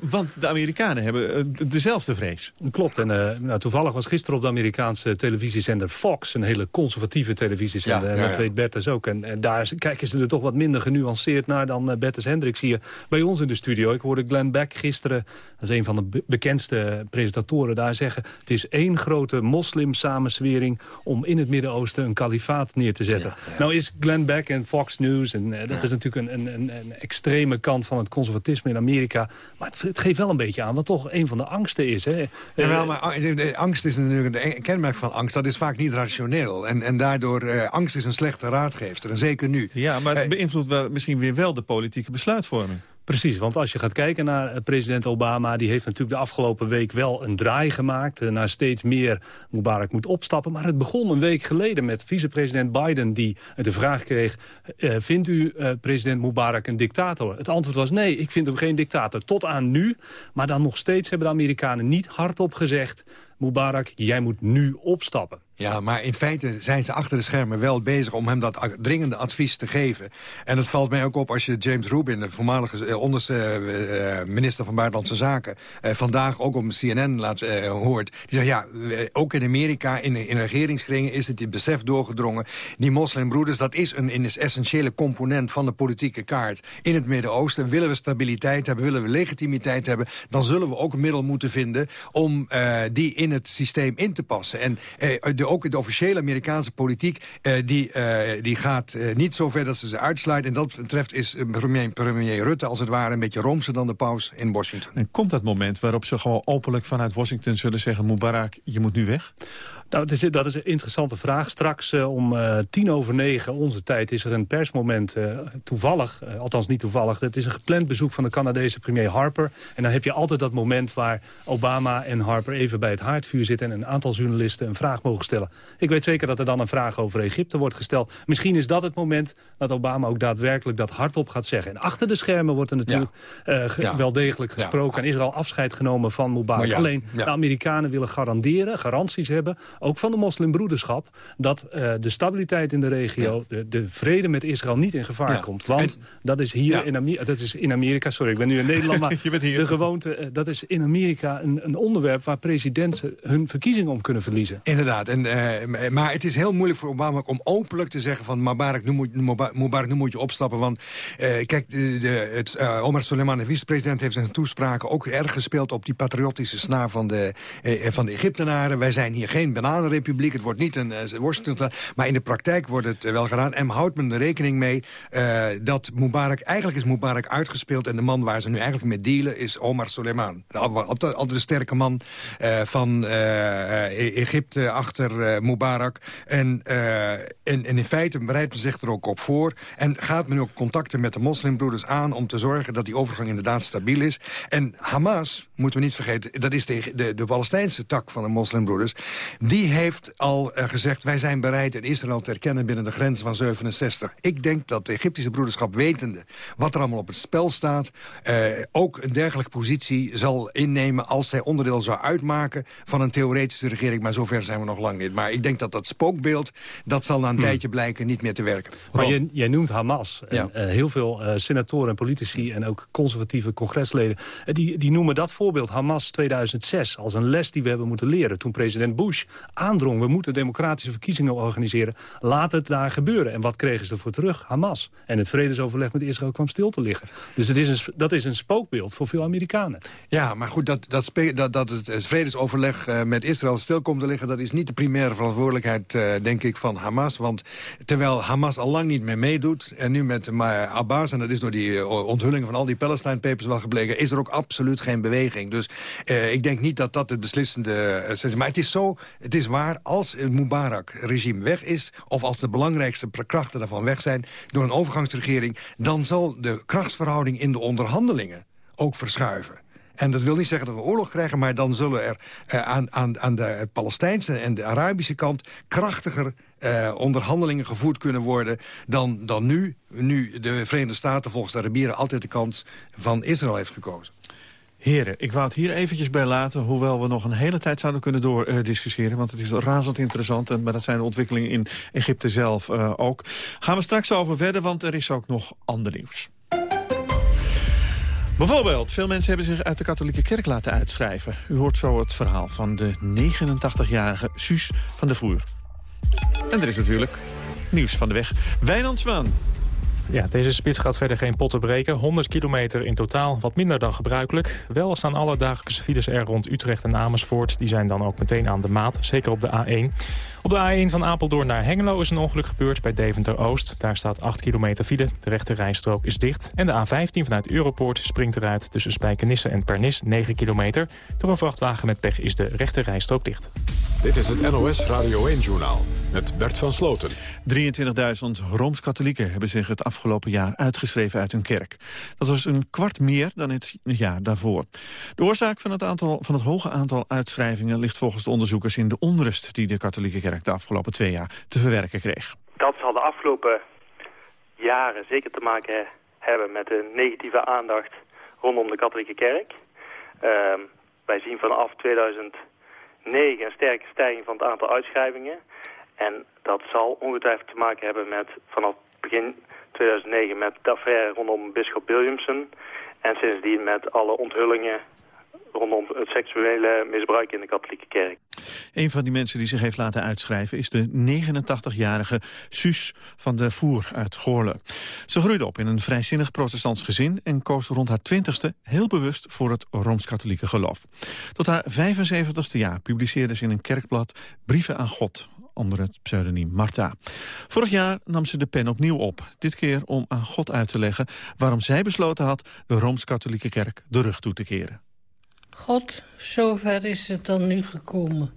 want de Amerikanen hebben dezelfde vrees. Klopt. En nou, toevallig was gisteren op de Amerikaanse televisiezender Fox... een hele conservatieve televisiezender. Ja, en dat weet Bertus ook. En, en, daar kijken ze er toch wat minder genuanceerd naar dan Bertus Hendricks hier bij ons in de studio. Ik hoorde Glenn Beck gisteren, dat is een van de bekendste presentatoren daar zeggen... het is één grote moslim-samenswering om in het Midden-Oosten een kalifaat neer te zetten. Nou is Glenn Beck en Fox News, en uh, dat is natuurlijk een, een, een, extreme kant van het conservatisme in Amerika. Maar het, het, geeft wel een beetje aan wat toch een van de angsten is. Hè? Ja, maar angst is natuurlijk een kenmerk van angst. Dat is vaak niet rationeel. En, en daardoor, uh, angst is een slechte raadgever. En zeker nu. Ja, maar het uh, beïnvloedt wel, misschien weer wel de politieke besluitvorming. Precies, want als je gaat kijken naar eh, president Obama... die heeft natuurlijk de afgelopen week wel een draai gemaakt... Eh, naar steeds meer Mubarak moet opstappen. Maar het begon een week geleden met vicepresident Biden... die de vraag kreeg, uh, vindt u president Mubarak een dictator? Het antwoord was nee, ik vind hem geen dictator. Tot aan nu, maar dan nog steeds hebben de Amerikanen niet hardop gezegd... Mubarak, jij moet nu opstappen. Ja, maar in feite zijn ze achter de schermen wel bezig om hem dat dringende advies te geven. En het valt mij ook op als je James Rubin, de voormalige eh, onderste eh, minister van Buitenlandse Zaken, eh, vandaag ook op CNN laat, hoort. Die zegt, ja, ook in Amerika, in, in regeringskringen is het die besef doorgedrongen. Die moslimbroeders, dat is een, een essentiële component van de politieke kaart. In het Midden-Oosten willen we stabiliteit hebben, willen we legitimiteit hebben, dan zullen we ook een middel moeten vinden om die in het systeem in te passen. En de ook de officiële Amerikaanse politiek... Uh, die, uh, die gaat niet zo ver dat ze ze uitsluit. En dat betreft is premier, premier Rutte als het ware... een beetje roomser dan de paus in Washington. En komt dat moment waarop ze gewoon openlijk vanuit Washington zullen zeggen... Mubarak, je moet nu weg? Nou, dat is, dat is een interessante vraag. Straks uh, om uh, tien over negen, onze tijd, is er een persmoment uh, toevallig. althans niet toevallig. Het is een gepland bezoek van de Canadese premier Harper. En dan heb je altijd dat moment waar Obama en Harper even bij het haardvuur zitten... en een aantal journalisten een vraag mogen stellen. Ik weet zeker dat er dan een vraag over Egypte wordt gesteld. Misschien is dat het moment dat Obama ook daadwerkelijk dat hardop gaat zeggen. En achter de schermen wordt er natuurlijk ja. wel degelijk gesproken... en is er al afscheid genomen van Mubarak. Alleen de Amerikanen willen garanderen, garanties hebben ook van de moslimbroederschap... dat uh, de stabiliteit in de regio, de, de, vrede met Israël niet in gevaar komt. Want dat, is hier in Amerika, dat is in Amerika... Sorry, ik ben nu in Nederland, [LAUGHS] maar Je bent hier. de gewoonte... Uh, dat is in Amerika een, een, onderwerp waar presidenten hun verkiezingen om kunnen verliezen. Inderdaad, en, uh, maar het is heel moeilijk voor Obama om openlijk te zeggen... van Mubarak, nu moet, Mubarak, nu moet je opstappen. Want kijk, de, de, het, Omar Soleiman, de vicepresident, heeft zijn toespraken... ook erg gespeeld op die patriotische snaar van de, van de Egyptenaren. Wij zijn hier geen bananenrepubliek. Het wordt niet een uh, Washington. Maar in de praktijk wordt het uh, wel gedaan. En houdt men er rekening mee uh, dat Mubarak... Eigenlijk is Mubarak uitgespeeld. En de man waar ze nu eigenlijk mee dealen is Omar Soleiman. De andere sterke man van e- Egypte achter Mubarak. En, en, en, in feite bereidt men zich er ook op voor. En gaat men ook contacten met de moslimbroeders aan... om te zorgen dat die overgang inderdaad stabiel is. En Hamas, moeten we niet vergeten... dat is de, de, de Palestijnse tak van de moslimbroeders... Die heeft al uh, gezegd, wij zijn bereid in Israël te erkennen binnen de grens van 67. Ik denk dat de Egyptische broederschap wetende wat er allemaal op het spel staat... Uh, ook een dergelijke positie zal innemen als zij onderdeel zou uitmaken... van een theoretische regering, maar zover zijn we nog lang niet. Maar ik denk dat dat spookbeeld, dat zal na een hmm. tijdje blijken niet meer te werken. Maar je, jij noemt Hamas. En, uh, heel veel senatoren en politici en ook conservatieve congresleden... die, die noemen dat voorbeeld Hamas 2006 als een les die we hebben moeten leren. Toen president Bush aandrong... we moeten democratische verkiezingen organiseren. Laat het daar gebeuren. En wat kregen ze ervoor terug? Hamas. En het vredesoverleg met Israël kwam stil te liggen. Dus het is een, dat is een spookbeeld voor veel Amerikanen. Ja, maar goed, dat, dat, dat, het vredesoverleg uh, met Israël stil komt te liggen... dat is niet de primaire verantwoordelijkheid, uh, denk ik, van Hamas. Want terwijl Hamas al lang niet meer meedoet... en nu met uh, Abbas, en dat is door die onthullingen van al die Palestine Papers wel gebleken... is er ook absoluut geen beweging. Dus ik denk niet dat dat het beslissende... maar het is zo, het is waar, als het Mubarak-regime weg is... of als de belangrijkste krachten daarvan weg zijn... door een overgangsregering... dan zal de krachtsverhouding in de onderhandelingen ook verschuiven. En dat wil niet zeggen dat we oorlog krijgen... maar dan zullen er uh, aan, aan, aan de Palestijnse en de Arabische kant... krachtiger onderhandelingen gevoerd kunnen worden dan, dan nu. Nu de Verenigde Staten volgens de Arabieren altijd de kant van Israël heeft gekozen. Heren, ik wou het hier eventjes bij laten... hoewel we nog een hele tijd zouden kunnen doordiscussiëren... want het is razend interessant, en, maar dat zijn de ontwikkelingen in Egypte zelf uh, ook. Gaan we straks over verder, want er is ook nog ander nieuws. Bijvoorbeeld, veel mensen hebben zich uit de katholieke kerk laten uitschrijven. U hoort zo het verhaal van de 89-jarige Suus van de Voer. En er is natuurlijk nieuws van de weg. Wijnand Zwaan. Ja, deze spits gaat verder geen potten breken. 100 kilometer in totaal, wat minder dan gebruikelijk. Wel staan alle dagelijkse files er rond Utrecht en Amersfoort. Die zijn dan ook meteen aan de maat, zeker op de A1. Op de A1 van Apeldoorn naar Hengelo is een ongeluk gebeurd bij Deventer-Oost. Daar staat 8 kilometer file, de rechte rijstrook is dicht. En de A15 vanuit Europoort springt eruit tussen Spijkenisse en Pernis 9 kilometer. Door een vrachtwagen met pech is de rechte rijstrook dicht. Dit is het NOS Radio 1-journaal met Bert van Sloten. 23.000 Rooms-Katholieken hebben zich het afgelopen jaar uitgeschreven uit hun kerk. Dat was een kwart meer dan het jaar daarvoor. De oorzaak van het, aantal, van het hoge aantal uitschrijvingen ligt volgens de onderzoekers in de onrust die de katholieke kerk de afgelopen twee jaar te verwerken kreeg. Dat zal de afgelopen jaren zeker te maken hebben met een negatieve aandacht rondom de katholieke kerk. Uh, wij zien vanaf 2009 2009 een sterke stijging van het aantal uitschrijvingen. En dat zal ongetwijfeld te maken hebben met vanaf begin 2009 met de affaire rondom bischop Williamson. En sindsdien met alle onthullingen rondom het seksuele misbruik in de katholieke kerk. Een van die mensen die zich heeft laten uitschrijven is de 89-jarige Suus van de Voer uit Goorle. Ze groeide op in een vrijzinnig protestants gezin en koos rond haar 20ste heel bewust voor het Rooms-Katholieke geloof. Tot haar 75ste jaar publiceerde ze in een kerkblad brieven aan God onder het pseudoniem Marta. Vorig jaar nam ze de pen opnieuw op. Dit keer om aan God uit te leggen waarom zij besloten had de Rooms-Katholieke Kerk de rug toe te keren. God, zover is het dan nu gekomen.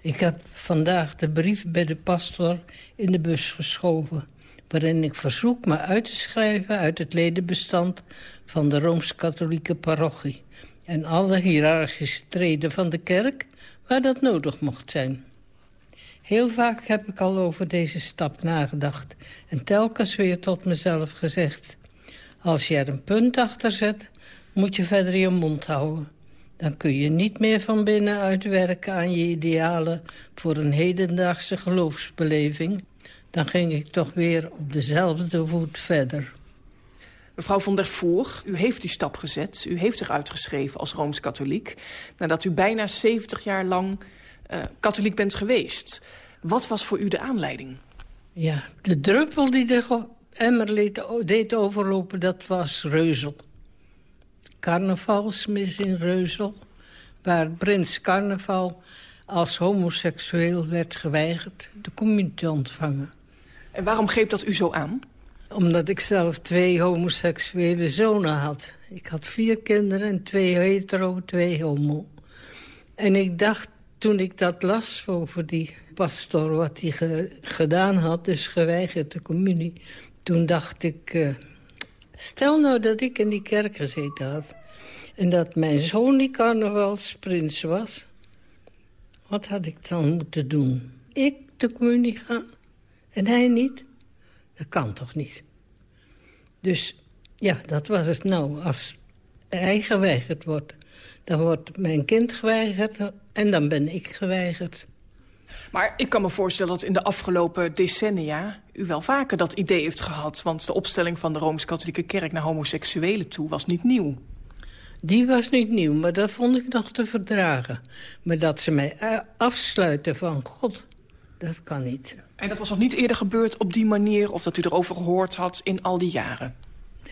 Ik heb vandaag de brief bij de pastor in de bus geschoven... waarin ik verzoek me uit te schrijven uit het ledenbestand van de Rooms-Katholieke parochie... en alle hiërarchische treden van de kerk waar dat nodig mocht zijn. Heel vaak heb ik al over deze stap nagedacht... en telkens weer tot mezelf gezegd... als je er een punt achter zet, moet je verder je mond houden... Dan kun je niet meer van binnenuit werken aan je idealen... voor een hedendaagse geloofsbeleving. Dan ging ik toch weer op dezelfde voet verder. Mevrouw van der Voer, u heeft die stap gezet. U heeft zich uitgeschreven als Rooms-Katholiek... nadat u bijna 70 jaar lang uh, katholiek bent geweest. Wat was voor u de aanleiding? Ja, de druppel die de emmer deed overlopen, dat was reuzel carnavalsmis in Reuzel... waar Prins Carnaval als homoseksueel werd geweigerd de communie te ontvangen. En waarom greep dat u zo aan? Omdat ik zelf twee homoseksuele zonen had. Ik had vier kinderen en twee hetero, twee homo. En ik dacht, toen ik dat las over die pastor... wat hij gedaan had, dus geweigerd de communie... toen dacht ik, uh, Stel nou dat ik in die kerk gezeten had... en dat mijn zoon die carnavalsprins was... wat had ik dan moeten doen? Ik de communie gaan en hij niet? Dat kan toch niet? Dus ja, dat was het nou. Als hij geweigerd wordt, dan wordt mijn kind geweigerd... en dan ben ik geweigerd. Maar ik kan me voorstellen dat in de afgelopen decennia... u wel vaker dat idee heeft gehad. Want de opstelling van de Rooms-Katholieke Kerk naar homoseksuelen toe was niet nieuw. Die was niet nieuw, maar dat vond ik nog te verdragen. Maar dat ze mij eh, afsluiten van God, dat kan niet. En dat was nog niet eerder gebeurd op die manier... of dat u erover gehoord had in al die jaren?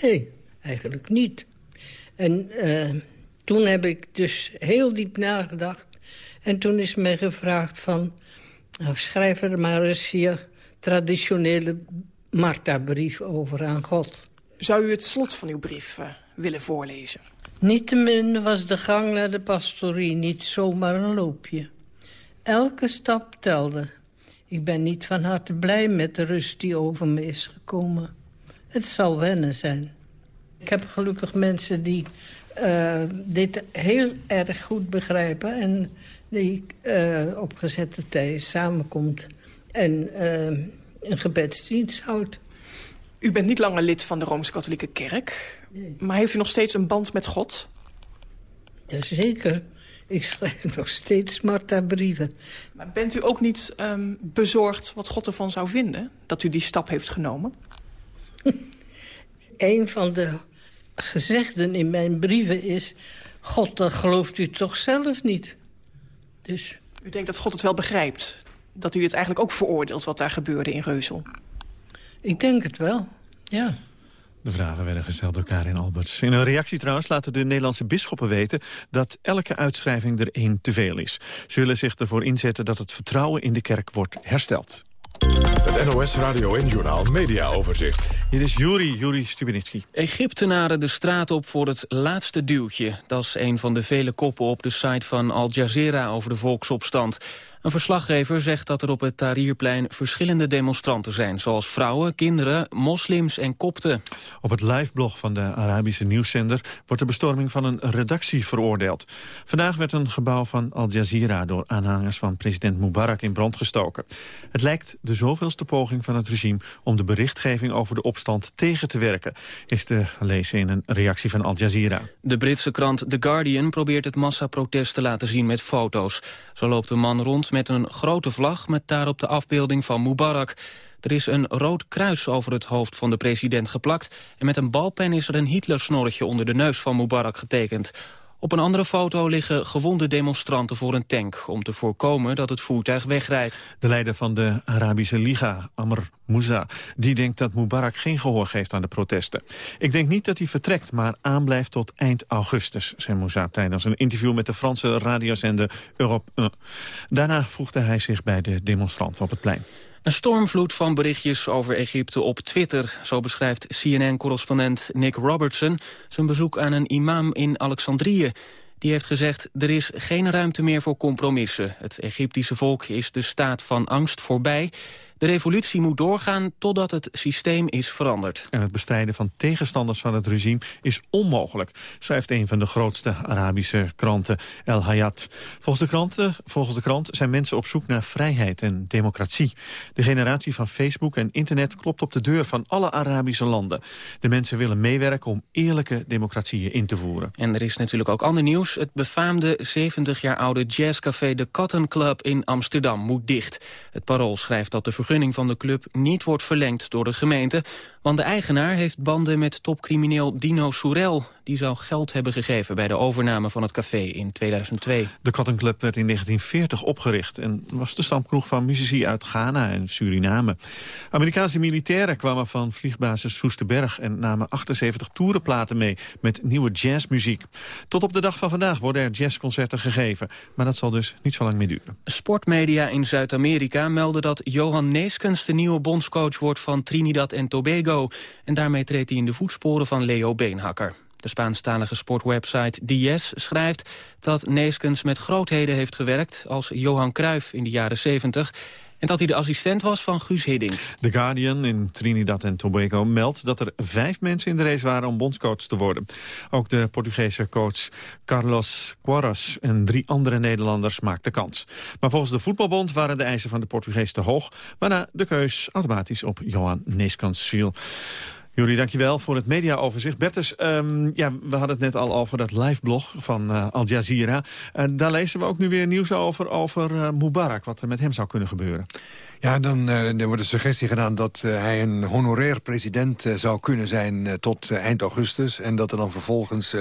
Nee, eigenlijk niet. En uh, toen heb ik dus heel diep nagedacht. En toen is mij gevraagd van... Nou, schrijf er maar eens je traditionele Martha-brief over aan God. Zou u het slot van uw brief uh, willen voorlezen? Niettemin was de gang naar de pastorie niet zomaar een loopje. Elke stap telde. Ik ben niet van harte blij met de rust die over me is gekomen. Het zal wennen zijn. Ik heb gelukkig mensen die uh, dit heel erg goed begrijpen... en die uh, op gezette tijd samenkomt en uh, een gebedsdienst houdt. U bent niet langer lid van de Rooms-Katholieke Kerk... Nee. maar heeft u nog steeds een band met God? Jazeker. Ik schrijf [LAUGHS] nog steeds Martha-brieven. Maar bent u ook niet um, bezorgd wat God ervan zou vinden... dat u die stap heeft genomen? [LAUGHS] een van de gezegden in mijn brieven is... God, dat gelooft u toch zelf niet? Dus... U denkt dat God het wel begrijpt? Dat u het eigenlijk ook veroordeelt wat daar gebeurde in Reusel? Ik denk het wel, ja. De vragen werden gesteld door Karin Alberts. In een reactie trouwens laten de Nederlandse bisschoppen weten... dat elke uitschrijving er één te veel is. Ze willen zich ervoor inzetten dat het vertrouwen in de kerk wordt hersteld. Het NOS Radio en Journal Media Overzicht. Hier is Juri, Juri Stubenitski. Egyptenaren de straat op voor het laatste duwtje. Dat is een van de vele koppen op de site van Al Jazeera over de volksopstand. Een verslaggever zegt dat er op het Tahrirplein verschillende demonstranten zijn... zoals vrouwen, kinderen, moslims en kopten. Op het liveblog van de Arabische nieuwszender... wordt de bestorming van een redactie veroordeeld. Vandaag werd een gebouw van Al Jazeera... door aanhangers van president Mubarak in brand gestoken. Het lijkt de zoveelste poging van het regime... om de berichtgeving over de opstand tegen te werken, is te lezen in een reactie van Al Jazeera. De Britse krant The Guardian probeert het massaprotest te laten zien met foto's. Zo loopt een man rond met een grote vlag met daarop de afbeelding van Mubarak. Er is een rood kruis over het hoofd van de president geplakt... en met een balpen is er een Hitlersnorretje onder de neus van Mubarak getekend. Op een andere foto liggen gewonde demonstranten voor een tank... om te voorkomen dat het voertuig wegrijdt. De leider van de Arabische Liga, Amr Moussa... die denkt dat Mubarak geen gehoor geeft aan de protesten. Ik denk niet dat hij vertrekt, maar aanblijft tot eind augustus... zei Moussa tijdens een interview met de Franse radiozender Europe 1. Daarna voegde hij zich bij de demonstranten op het plein. Een stormvloed van berichtjes over Egypte op Twitter. Zo beschrijft CNN-correspondent Nick Robertson... zijn bezoek aan een imam in Alexandrië. Die heeft gezegd, er is geen ruimte meer voor compromissen. Het Egyptische volk is de staat van angst voorbij... De revolutie moet doorgaan totdat het systeem is veranderd. En het bestrijden van tegenstanders van het regime is onmogelijk, schrijft een van de grootste Arabische kranten, El Hayat. Volgens de, kranten, volgens de krant zijn mensen op zoek naar vrijheid en democratie. De generatie van Facebook en internet klopt op de deur van alle Arabische landen. De mensen willen meewerken om eerlijke democratieën in te voeren. En er is natuurlijk ook ander nieuws. Het befaamde 70 jaar oude jazzcafé The Cotton Club in Amsterdam moet dicht. Het Parool schrijft dat de vergunning van de club niet wordt verlengd door de gemeente. Want de eigenaar heeft banden met topcrimineel Dino Soerel. Die zou geld hebben gegeven bij de overname van het café in 2002. De Cotton Club werd in 1940 opgericht... en was de stamkroeg van muzici uit Ghana en Suriname. Amerikaanse militairen kwamen van vliegbasis Soesterberg... en namen 78 toerenplaten mee met nieuwe jazzmuziek. Tot op de dag van vandaag worden er jazzconcerten gegeven. Maar dat zal dus niet zo lang meer duren. Sportmedia in Zuid-Amerika melden dat Johan Neeskens... de nieuwe bondscoach wordt van Trinidad en Tobago. En daarmee treedt hij in de voetsporen van Leo Beenhakker. De Spaanstalige sportwebsite DS schrijft dat Neeskens met grootheden heeft gewerkt... als Johan Cruijff in de jaren 70 en dat hij de assistent was van Guus Hiddink. The Guardian in Trinidad en Tobago meldt dat er vijf mensen in de race waren om bondscoach te worden. Ook de Portugese coach Carlos Quaras en drie andere Nederlanders maakten kans. Maar volgens de voetbalbond waren de eisen van de Portugees te hoog, waarna de keus automatisch op Johan Neeskens viel. Jullie, dankjewel voor het mediaoverzicht. Bertus, um, ja, we hadden het net al over dat liveblog van uh, Al Jazeera. Daar lezen we ook nu weer nieuws over, over uh, Mubarak, wat er met hem zou kunnen gebeuren. Ja, dan er wordt de suggestie gedaan dat uh, hij een honorair president uh, zou kunnen zijn tot eind augustus. En dat er dan vervolgens,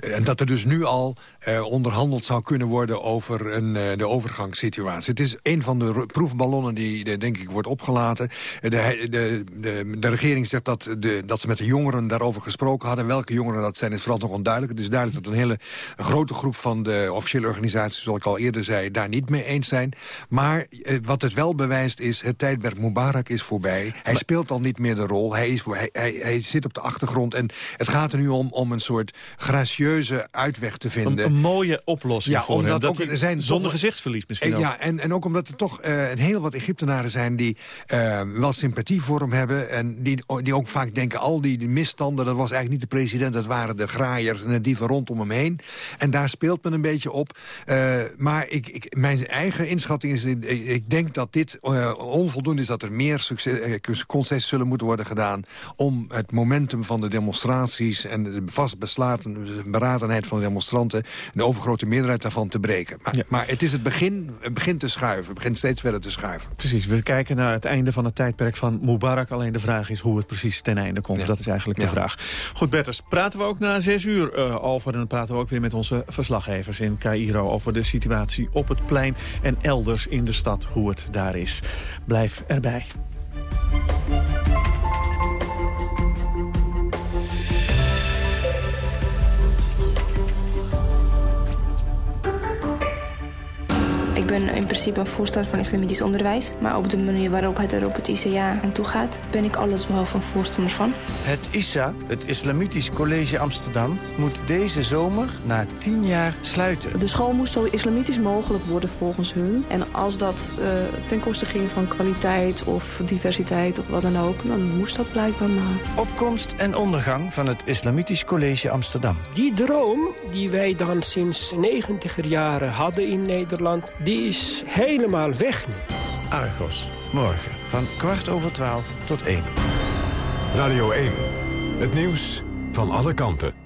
en dat er dus nu al onderhandeld zou kunnen worden over een, de overgangssituatie. Het is een van de proefballonnen die, denk ik, wordt opgelaten. De, de, de, de, regering zegt dat, de, dat ze met de jongeren daarover gesproken hadden. Welke jongeren dat zijn is vooral nog onduidelijk. Het is duidelijk dat een hele grote groep van de officiële organisaties, zoals ik al eerder zei, daar niet mee eens zijn. Maar wat het wel bewijst is, het tijdperk Mubarak is voorbij. Hij speelt al niet meer de rol. Hij, is, hij, hij, hij, zit op de achtergrond. En het gaat er nu om, om een soort gracieuze uitweg te vinden. Een, een mooie oplossing ja, voor omdat hem. Ook, er zijn zonder gezichtsverlies misschien en, Ja, en, en ook omdat er toch uh, een heel wat Egyptenaren zijn... die uh, wel sympathie voor hem hebben. En die, die ook vaak denken, al die, misstanden... dat was eigenlijk niet de president, dat waren de graaiers en de dieven rondom hem heen. En daar speelt men een beetje op. Uh, maar ik, ik, mijn eigen inschatting is, ik, ik denk dat dit uh, onvoldoende is... dat er meer succes, uh, concessies zullen moeten worden gedaan... om het momentum van de demonstraties... en de vastbeslaten beradenheid van de demonstranten... de overgrote meerderheid daarvan te breken. Maar, ja. maar het is het begin, het begint te schuiven. Het begint steeds verder te schuiven. Precies, we kijken naar het einde van het tijdperk van Mubarak. Alleen de vraag is hoe het precies ten einde komt. Ja. Dat is eigenlijk de ja. vraag. Goed, Bertus, praten we ook na zes uur uh, over... en dan praten we ook weer met onze verslaggevers in Cairo... over de situatie op het plein en elders in de stad, hoe het daar is. Blijf erbij. Ik ben in principe een voorstander van islamitisch onderwijs. Maar op de manier waarop het er op het ICA aan toe gaat... ben ik alles behalve een voorstander van. Het ISA, het Islamitisch College Amsterdam... moet deze zomer na tien jaar sluiten. De school moest zo islamitisch mogelijk worden volgens hun. En als dat uh, ten koste ging van kwaliteit of diversiteit of wat dan ook... dan moest dat blijkbaar maar. Opkomst en ondergang van het Islamitisch College Amsterdam. Die droom die wij dan sinds negentiger jaren hadden in Nederland... die is helemaal weg nu. Argos, morgen van kwart over twaalf tot één. Radio 1. Het nieuws van alle kanten.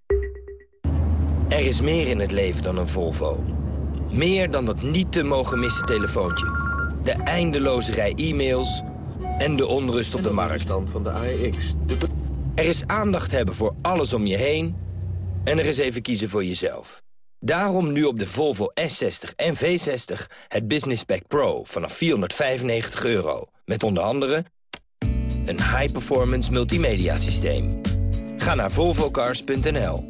Er is meer in het leven dan een Volvo. Meer dan dat niet te mogen missen telefoontje. De eindeloze rij e-mails en de onrust op de markt. van de AEX. Er is aandacht hebben voor alles om je heen... en er is even kiezen voor jezelf. Daarom nu op de Volvo S60 en V60 het Business Pack Pro vanaf 495 euro. Met onder andere een high-performance multimedia systeem. Ga naar volvocars.nl.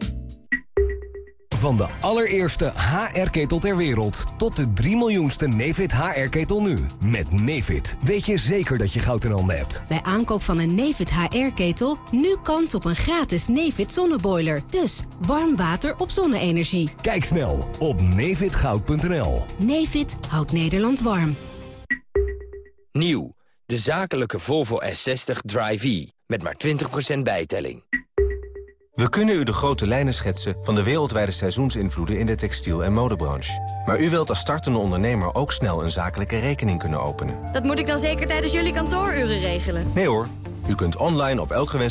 Van de allereerste HR-ketel ter wereld tot de 3 miljoenste Nefit HR-ketel nu. Met Nefit weet je zeker dat je goud in handen hebt. Bij aankoop van een Nefit HR-ketel nu kans op een gratis Nefit zonneboiler. Dus warm water op zonne-energie. Kijk snel op nefitgoud.nl. Nefit houdt Nederland warm. Nieuw, de zakelijke Volvo S60 Drive-E met maar 20% bijtelling. We kunnen u de grote lijnen schetsen van de wereldwijde seizoensinvloeden in de textiel- en modebranche. Maar u wilt als startende ondernemer ook snel een zakelijke rekening kunnen openen. Dat moet ik dan zeker tijdens jullie kantooruren regelen? Nee hoor, u kunt online op elk gewenst